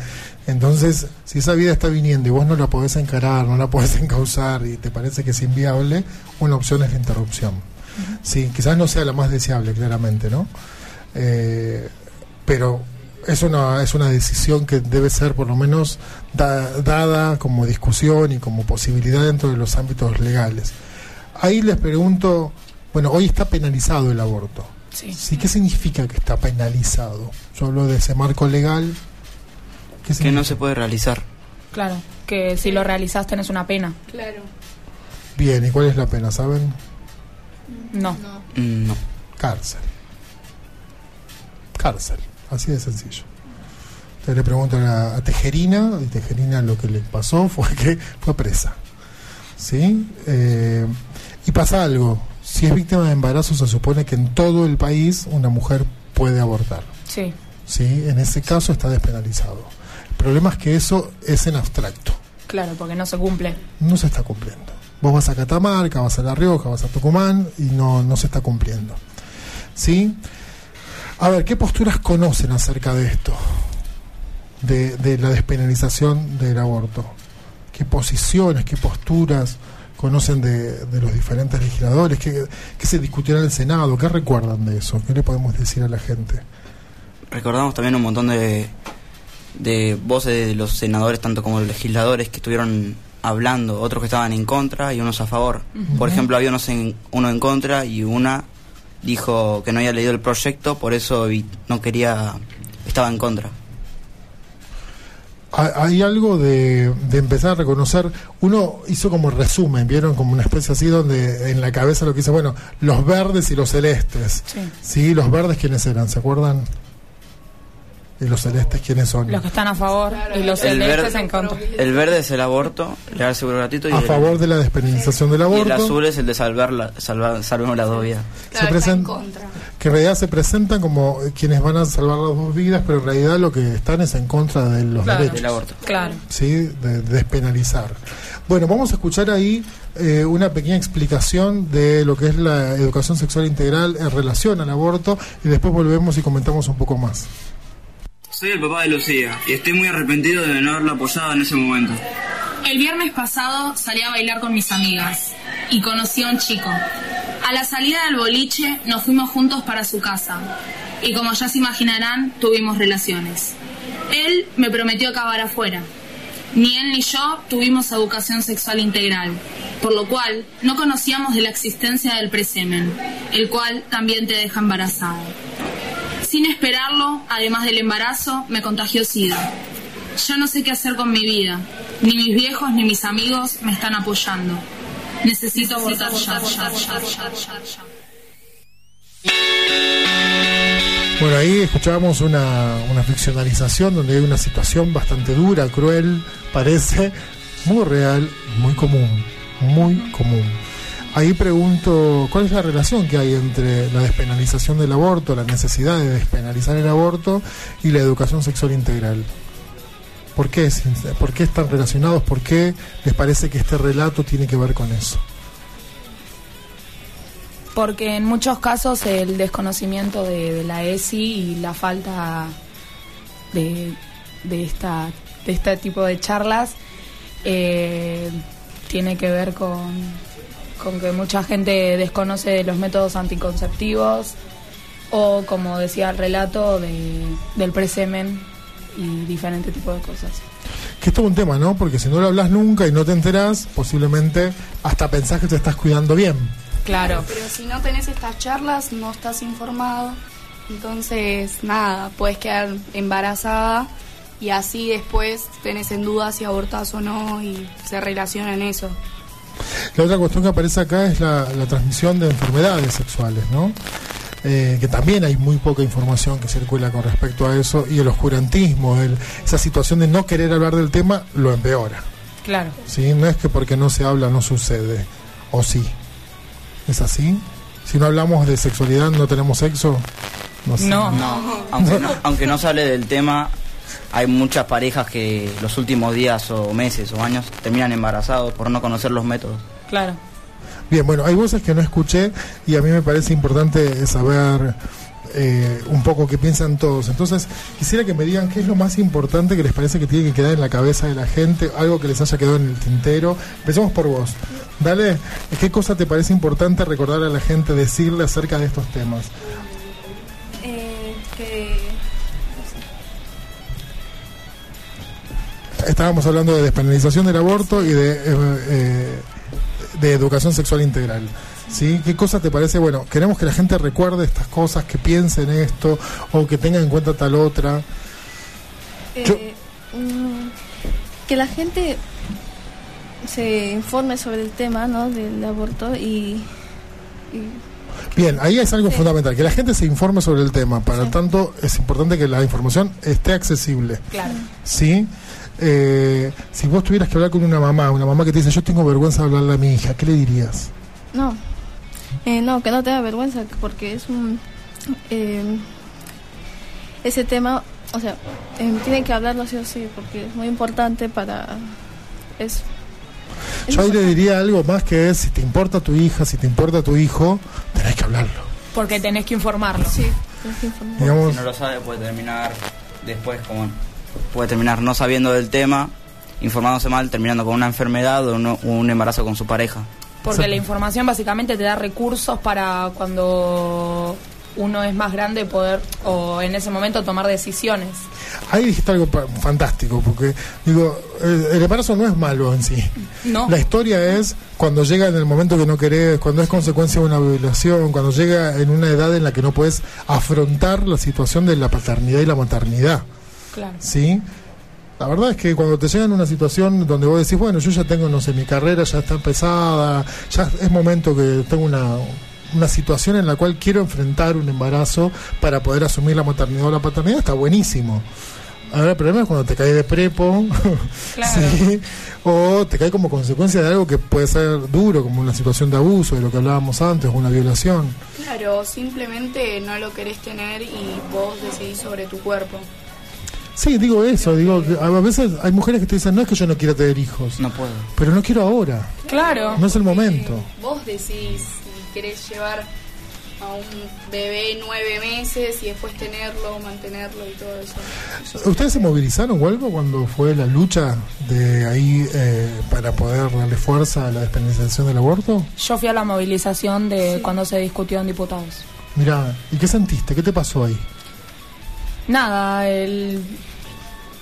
Entonces, si esa vida está viniendo y vos no la podés encarar, no la podés encauzar y te parece que es inviable, una opción es la interrupción. Sí, quizás no sea la más deseable, claramente, ¿no? Eh, pero es una, es una decisión que debe ser por lo menos da- dada como discusión y como posibilidad dentro de los ámbitos legales. Ahí les pregunto, bueno, hoy está penalizado el aborto. Sí. ¿Qué significa que está penalizado? Yo hablo de ese marco legal. ¿Qué Que no se puede realizar. Claro, que si lo realizás tenés una pena. Claro. Bien, ¿y cuál es la pena? ¿Saben? No. Mm, No. Cárcel. Cárcel, así de sencillo. Entonces le preguntan a, a Tejerina, y Tejerina lo que le pasó fue que fue presa. ¿Sí? Eh, y pasa algo, si es víctima de embarazo se supone que en todo el país una mujer puede abortar. Sí. ¿Sí? En ese caso está despenalizado. El problema es que eso es en abstracto, Claro, porque no se cumple. no se está cumpliendo. Vos vas a Catamarca, vas a La Rioja, vas a Tucumán y no, no se está cumpliendo. ¿Sí? A ver, ¿qué posturas conocen acerca de esto? De, de la despenalización del aborto. ¿Qué posiciones, qué posturas conocen de, de los diferentes legisladores? ¿Qué, ¿Qué se discutirá en el Senado? ¿Qué recuerdan de eso? ¿Qué le podemos decir a la gente? Recordamos también un montón de, de voces de los senadores, tanto como los legisladores, que estuvieron hablando, otros que estaban en contra y unos a favor. Por ejemplo, había unos en, uno en contra y una dijo que no había leído el proyecto, por eso no quería, estaba en contra. Ha- Hay algo de, de empezar a reconocer, uno hizo como resumen, vieron como una especie así donde en la cabeza lo que dice, bueno, los verdes y los celestes. Sí. Sí, los verdes quiénes eran, ¿se acuerdan? ¿Y los celestes quiénes son? Los que están a favor y los El celestes verde- en contra. El verde es el aborto, legal, seguro, gratuito. Y A el, favor de la despenalización del y el aborto. azul es el de salvar la, salvar, salvemos las dos vidas. se presen- que en realidad se presentan como quienes van a salvar las dos vidas, pero en realidad lo que están es en contra de los Claro. derechos. Del aborto. Claro. ¿sí? de, de despenalizar. Bueno, vamos a escuchar ahí eh, una pequeña explicación de lo que es la educación sexual integral en relación al aborto y después volvemos y comentamos un poco más. Soy el papá de Lucía y estoy muy arrepentido de no haberla apoyado en ese momento. El viernes pasado salí a bailar con mis amigas y conocí a un chico. A la salida del boliche nos fuimos juntos para su casa y como ya se imaginarán tuvimos relaciones. Él me prometió acabar afuera. Ni él ni yo tuvimos educación sexual integral, por lo cual no conocíamos de la existencia del presemen, el cual también te deja embarazada. Sin esperarlo, además del embarazo, me contagió SIDA. Ya no sé qué hacer con mi vida. Ni mis viejos ni mis amigos me están apoyando. Necesito abortar ya, ya, ya, ya. Bueno, ahí escuchábamos una, una ficcionalización donde hay una situación bastante dura, cruel, parece muy real, muy común, muy común. Ahí pregunto, ¿cuál es la relación que hay entre la despenalización del aborto, la necesidad de despenalizar el aborto y la educación sexual integral? ¿Por qué, ¿Por qué están relacionados? ¿Por qué les parece que este relato tiene que ver con eso? Porque en muchos casos el desconocimiento de, de la ESI y la falta de, de, esta, de este tipo de charlas eh, tiene que ver con, con que mucha gente desconoce los métodos anticonceptivos o, como decía el relato, de, del presemen y diferentes tipos de cosas. Que es todo un tema, ¿no? Porque si no lo hablas nunca y no te enterás, posiblemente hasta pensás que te estás cuidando bien. Claro. Pero si no tenés estas charlas, no estás informado. Entonces, nada, puedes quedar embarazada y así después tenés en duda si abortás o no y se relaciona en eso. La otra cuestión que aparece acá es la, la transmisión de enfermedades sexuales, ¿no? Eh, que también hay muy poca información que circula con respecto a eso y el oscurantismo, el- esa situación de no querer hablar del tema lo empeora. Claro. ¿sí? No es que porque no se habla no sucede, o sí. ¿Es así? Si no hablamos de sexualidad no tenemos sexo. No, sé. No, aunque no, aunque no se hable del tema, hay muchas parejas que los últimos días o meses o años terminan embarazados por no conocer los métodos. Claro. Bien, bueno, hay voces que no escuché y a mí me parece importante saber eh, un poco qué piensan todos. Entonces, quisiera que me digan qué es lo más importante que les parece que tiene que quedar en la cabeza de la gente, algo que les haya quedado en el tintero. Empecemos por vos. Dale, ¿qué cosa te parece importante recordar a la gente, decirle acerca de estos temas? Eh, que Estábamos hablando de despenalización del aborto y de, eh, eh, de educación sexual integral. ¿Sí? ¿Qué cosa te parece? Bueno, queremos que la gente recuerde estas cosas, que piense en esto o que tenga en cuenta tal otra. Eh, mm, que la gente se informe sobre el tema ¿no? del aborto y, y Bien, ahí es algo fundamental, que la gente se informe sobre el tema. Para tanto, es importante que la información esté accesible. Claro. ¿Sí? Eh, si vos tuvieras que hablar con una mamá, una mamá que te dice, yo tengo vergüenza de hablarle a mi hija, ¿qué le dirías? no, Eh, no, que no tenga vergüenza porque es un... eh, ese tema, o sea, eh, tiene que hablarlo sí o sí porque es muy importante para... Es, es Yo ahí le diría algo más que es, si te importa tu hija, si te importa tu hijo, tenés que hablarlo. Porque tenés que informarlo. Sí, tenés que informarlo. Digamos- Si no lo sabe, puede terminar después como puede terminar no sabiendo del tema, informándose mal, terminando con una enfermedad o uno- un embarazo con su pareja. Porque la información básicamente te da recursos para cuando uno es más grande poder, o en ese momento, tomar decisiones. Ahí dijiste algo fantástico, porque digo, el, embarazo no es malo en sí. No. La historia es cuando llega en el momento que no querés, cuando es consecuencia de una violación, cuando llega en una edad en la que no puedes afrontar la situación de la paternidad y la maternidad. Claro. ¿Sí? La verdad es que cuando te llega en una situación donde vos decís, bueno, yo ya tengo, no sé, mi carrera ya está empezada, ya es momento que tengo una, una situación en la cual quiero enfrentar un embarazo para poder asumir la maternidad o la paternidad, está buenísimo. Ahora el problema es cuando te cae de prepo, ¿sí? o te cae como consecuencia de algo que puede ser duro, como una situación de abuso, de lo que hablábamos antes, o una violación. Claro, simplemente no lo querés tener y vos decidís sobre tu cuerpo. Sí, digo eso, digo que a veces hay mujeres que te dicen, no es que yo no quiera tener hijos, No puedo. pero no quiero ahora, Claro. no es el momento. Vos decís querés llevar a un bebé nueve meses y después tenerlo, mantenerlo y todo eso. ¿Ustedes se movilizaron o algo cuando fue la lucha de ahí eh, para poder darle fuerza a la despenalización del aborto? Yo fui a la movilización de cuando se discutió en diputados. Mirá, ¿y qué sentiste? ¿Qué te pasó ahí? Nada, el,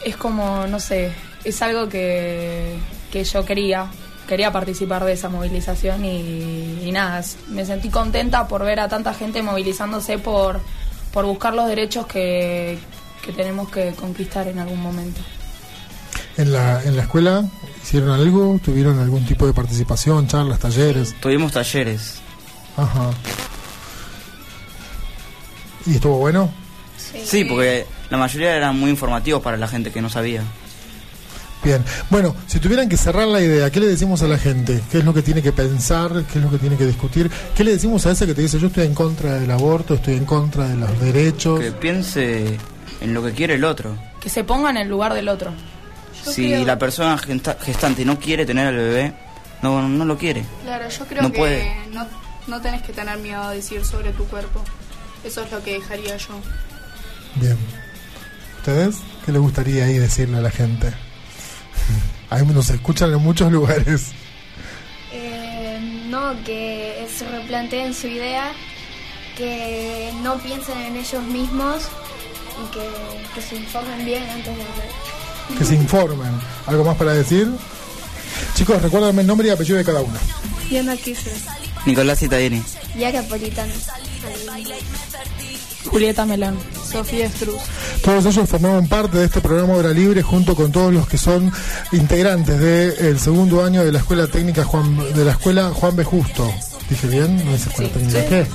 es como, no sé, es algo que, que yo quería. Quería participar de esa movilización y, y nada, me sentí contenta por ver a tanta gente movilizándose por, por buscar los derechos que, que tenemos que conquistar en algún momento. ¿En la, ¿En la escuela hicieron algo? ¿Tuvieron algún tipo de participación, charlas, talleres? Tuvimos talleres. Ajá. ¿Y estuvo bueno? Sí, porque la mayoría eran muy informativos para la gente que no sabía. Bien. Bueno, si tuvieran que cerrar la idea, ¿qué le decimos a la gente? ¿Qué es lo que tiene que pensar? ¿Qué es lo que tiene que discutir? ¿Qué le decimos a ese que te dice, yo estoy en contra del aborto, estoy en contra de los derechos? Que piense en lo que quiere el otro. Que se ponga en el lugar del otro. si creo- la persona gesta- gestante no quiere tener al bebé, no, no lo quiere. Claro, yo creo No que puede. No, no tenés que tener miedo a decir sobre tu cuerpo. Eso es lo que dejaría yo. Bien. ¿Ustedes? ¿Qué les gustaría ahí decirle a la gente? Ahí nos escuchan en muchos lugares. Eh, no, que se replanteen su idea, que no piensen en ellos mismos y que, que se informen bien antes de hablar. Que se informen. ¿Algo más para decir? Chicos, recuérdenme el nombre y apellido de cada uno. Diana Kisser. Nicolás Citadini. Yara Politano. Julieta Melán. Sofía Struz. Todos ellos formaban parte de este programa Hora Libre junto con todos los que son integrantes del segundo año de la Escuela Técnica Juan de la Escuela Juan B. Justo. ¿Dije bien? ¿No es Escuela Técnica Sí. qué?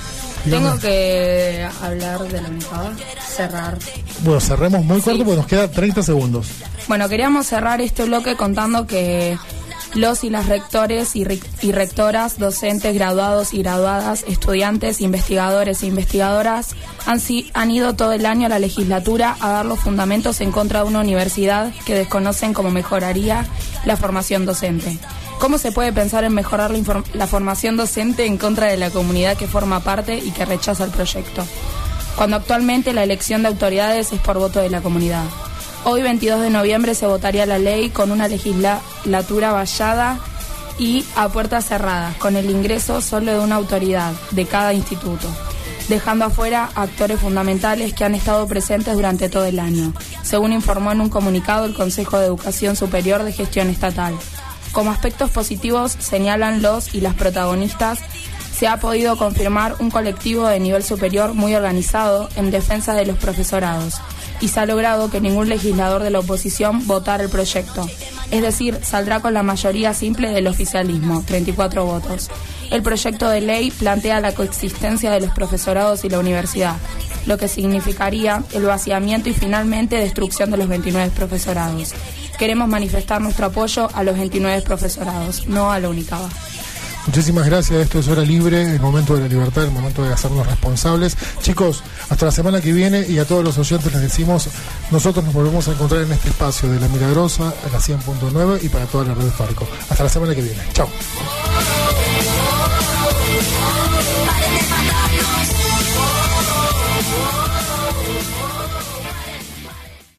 Tengo que hablar de la UNICABA, cerrar. Bueno, cerremos muy corto porque nos queda 30 segundos. Bueno, queríamos cerrar este bloque contando que los y las rectores y, re- y rectoras, docentes, graduados y graduadas, estudiantes, investigadores e investigadoras han, si- han ido todo el año a la legislatura a dar los fundamentos en contra de una universidad que desconocen cómo mejoraría la formación docente. ¿Cómo se puede pensar en mejorar la, la formación docente en contra de la comunidad que forma parte y que rechaza el proyecto? Cuando actualmente la elección de autoridades es por voto de la comunidad. Hoy, 22 de noviembre, se votaría la ley con una legislatura vallada y a puertas cerradas, con el ingreso solo de una autoridad de cada instituto, dejando afuera actores fundamentales que han estado presentes durante todo el año, según informó en un comunicado el Consejo de Educación Superior de Gestión Estatal. Como aspectos positivos señalan los y las protagonistas se ha podido confirmar un colectivo de nivel superior muy organizado en defensa de los profesorados y se ha logrado que ningún legislador de la oposición votara el proyecto. Es decir, saldrá con la mayoría simple del oficialismo, 34 votos. El proyecto de ley plantea la coexistencia de los profesorados y la universidad, lo que significaría el vaciamiento y finalmente destrucción de los 29 profesorados. Queremos manifestar nuestro apoyo a los 29 profesorados, no a la UNICABA. Muchísimas gracias. Esto es Hora Libre, el momento de la libertad, el momento de hacernos responsables. Chicos, hasta la semana que viene y a todos los oyentes les decimos, nosotros nos volvemos a encontrar en este espacio de La Milagrosa, a la 100.9 y para toda la red Farco. Hasta la semana que viene. Chao.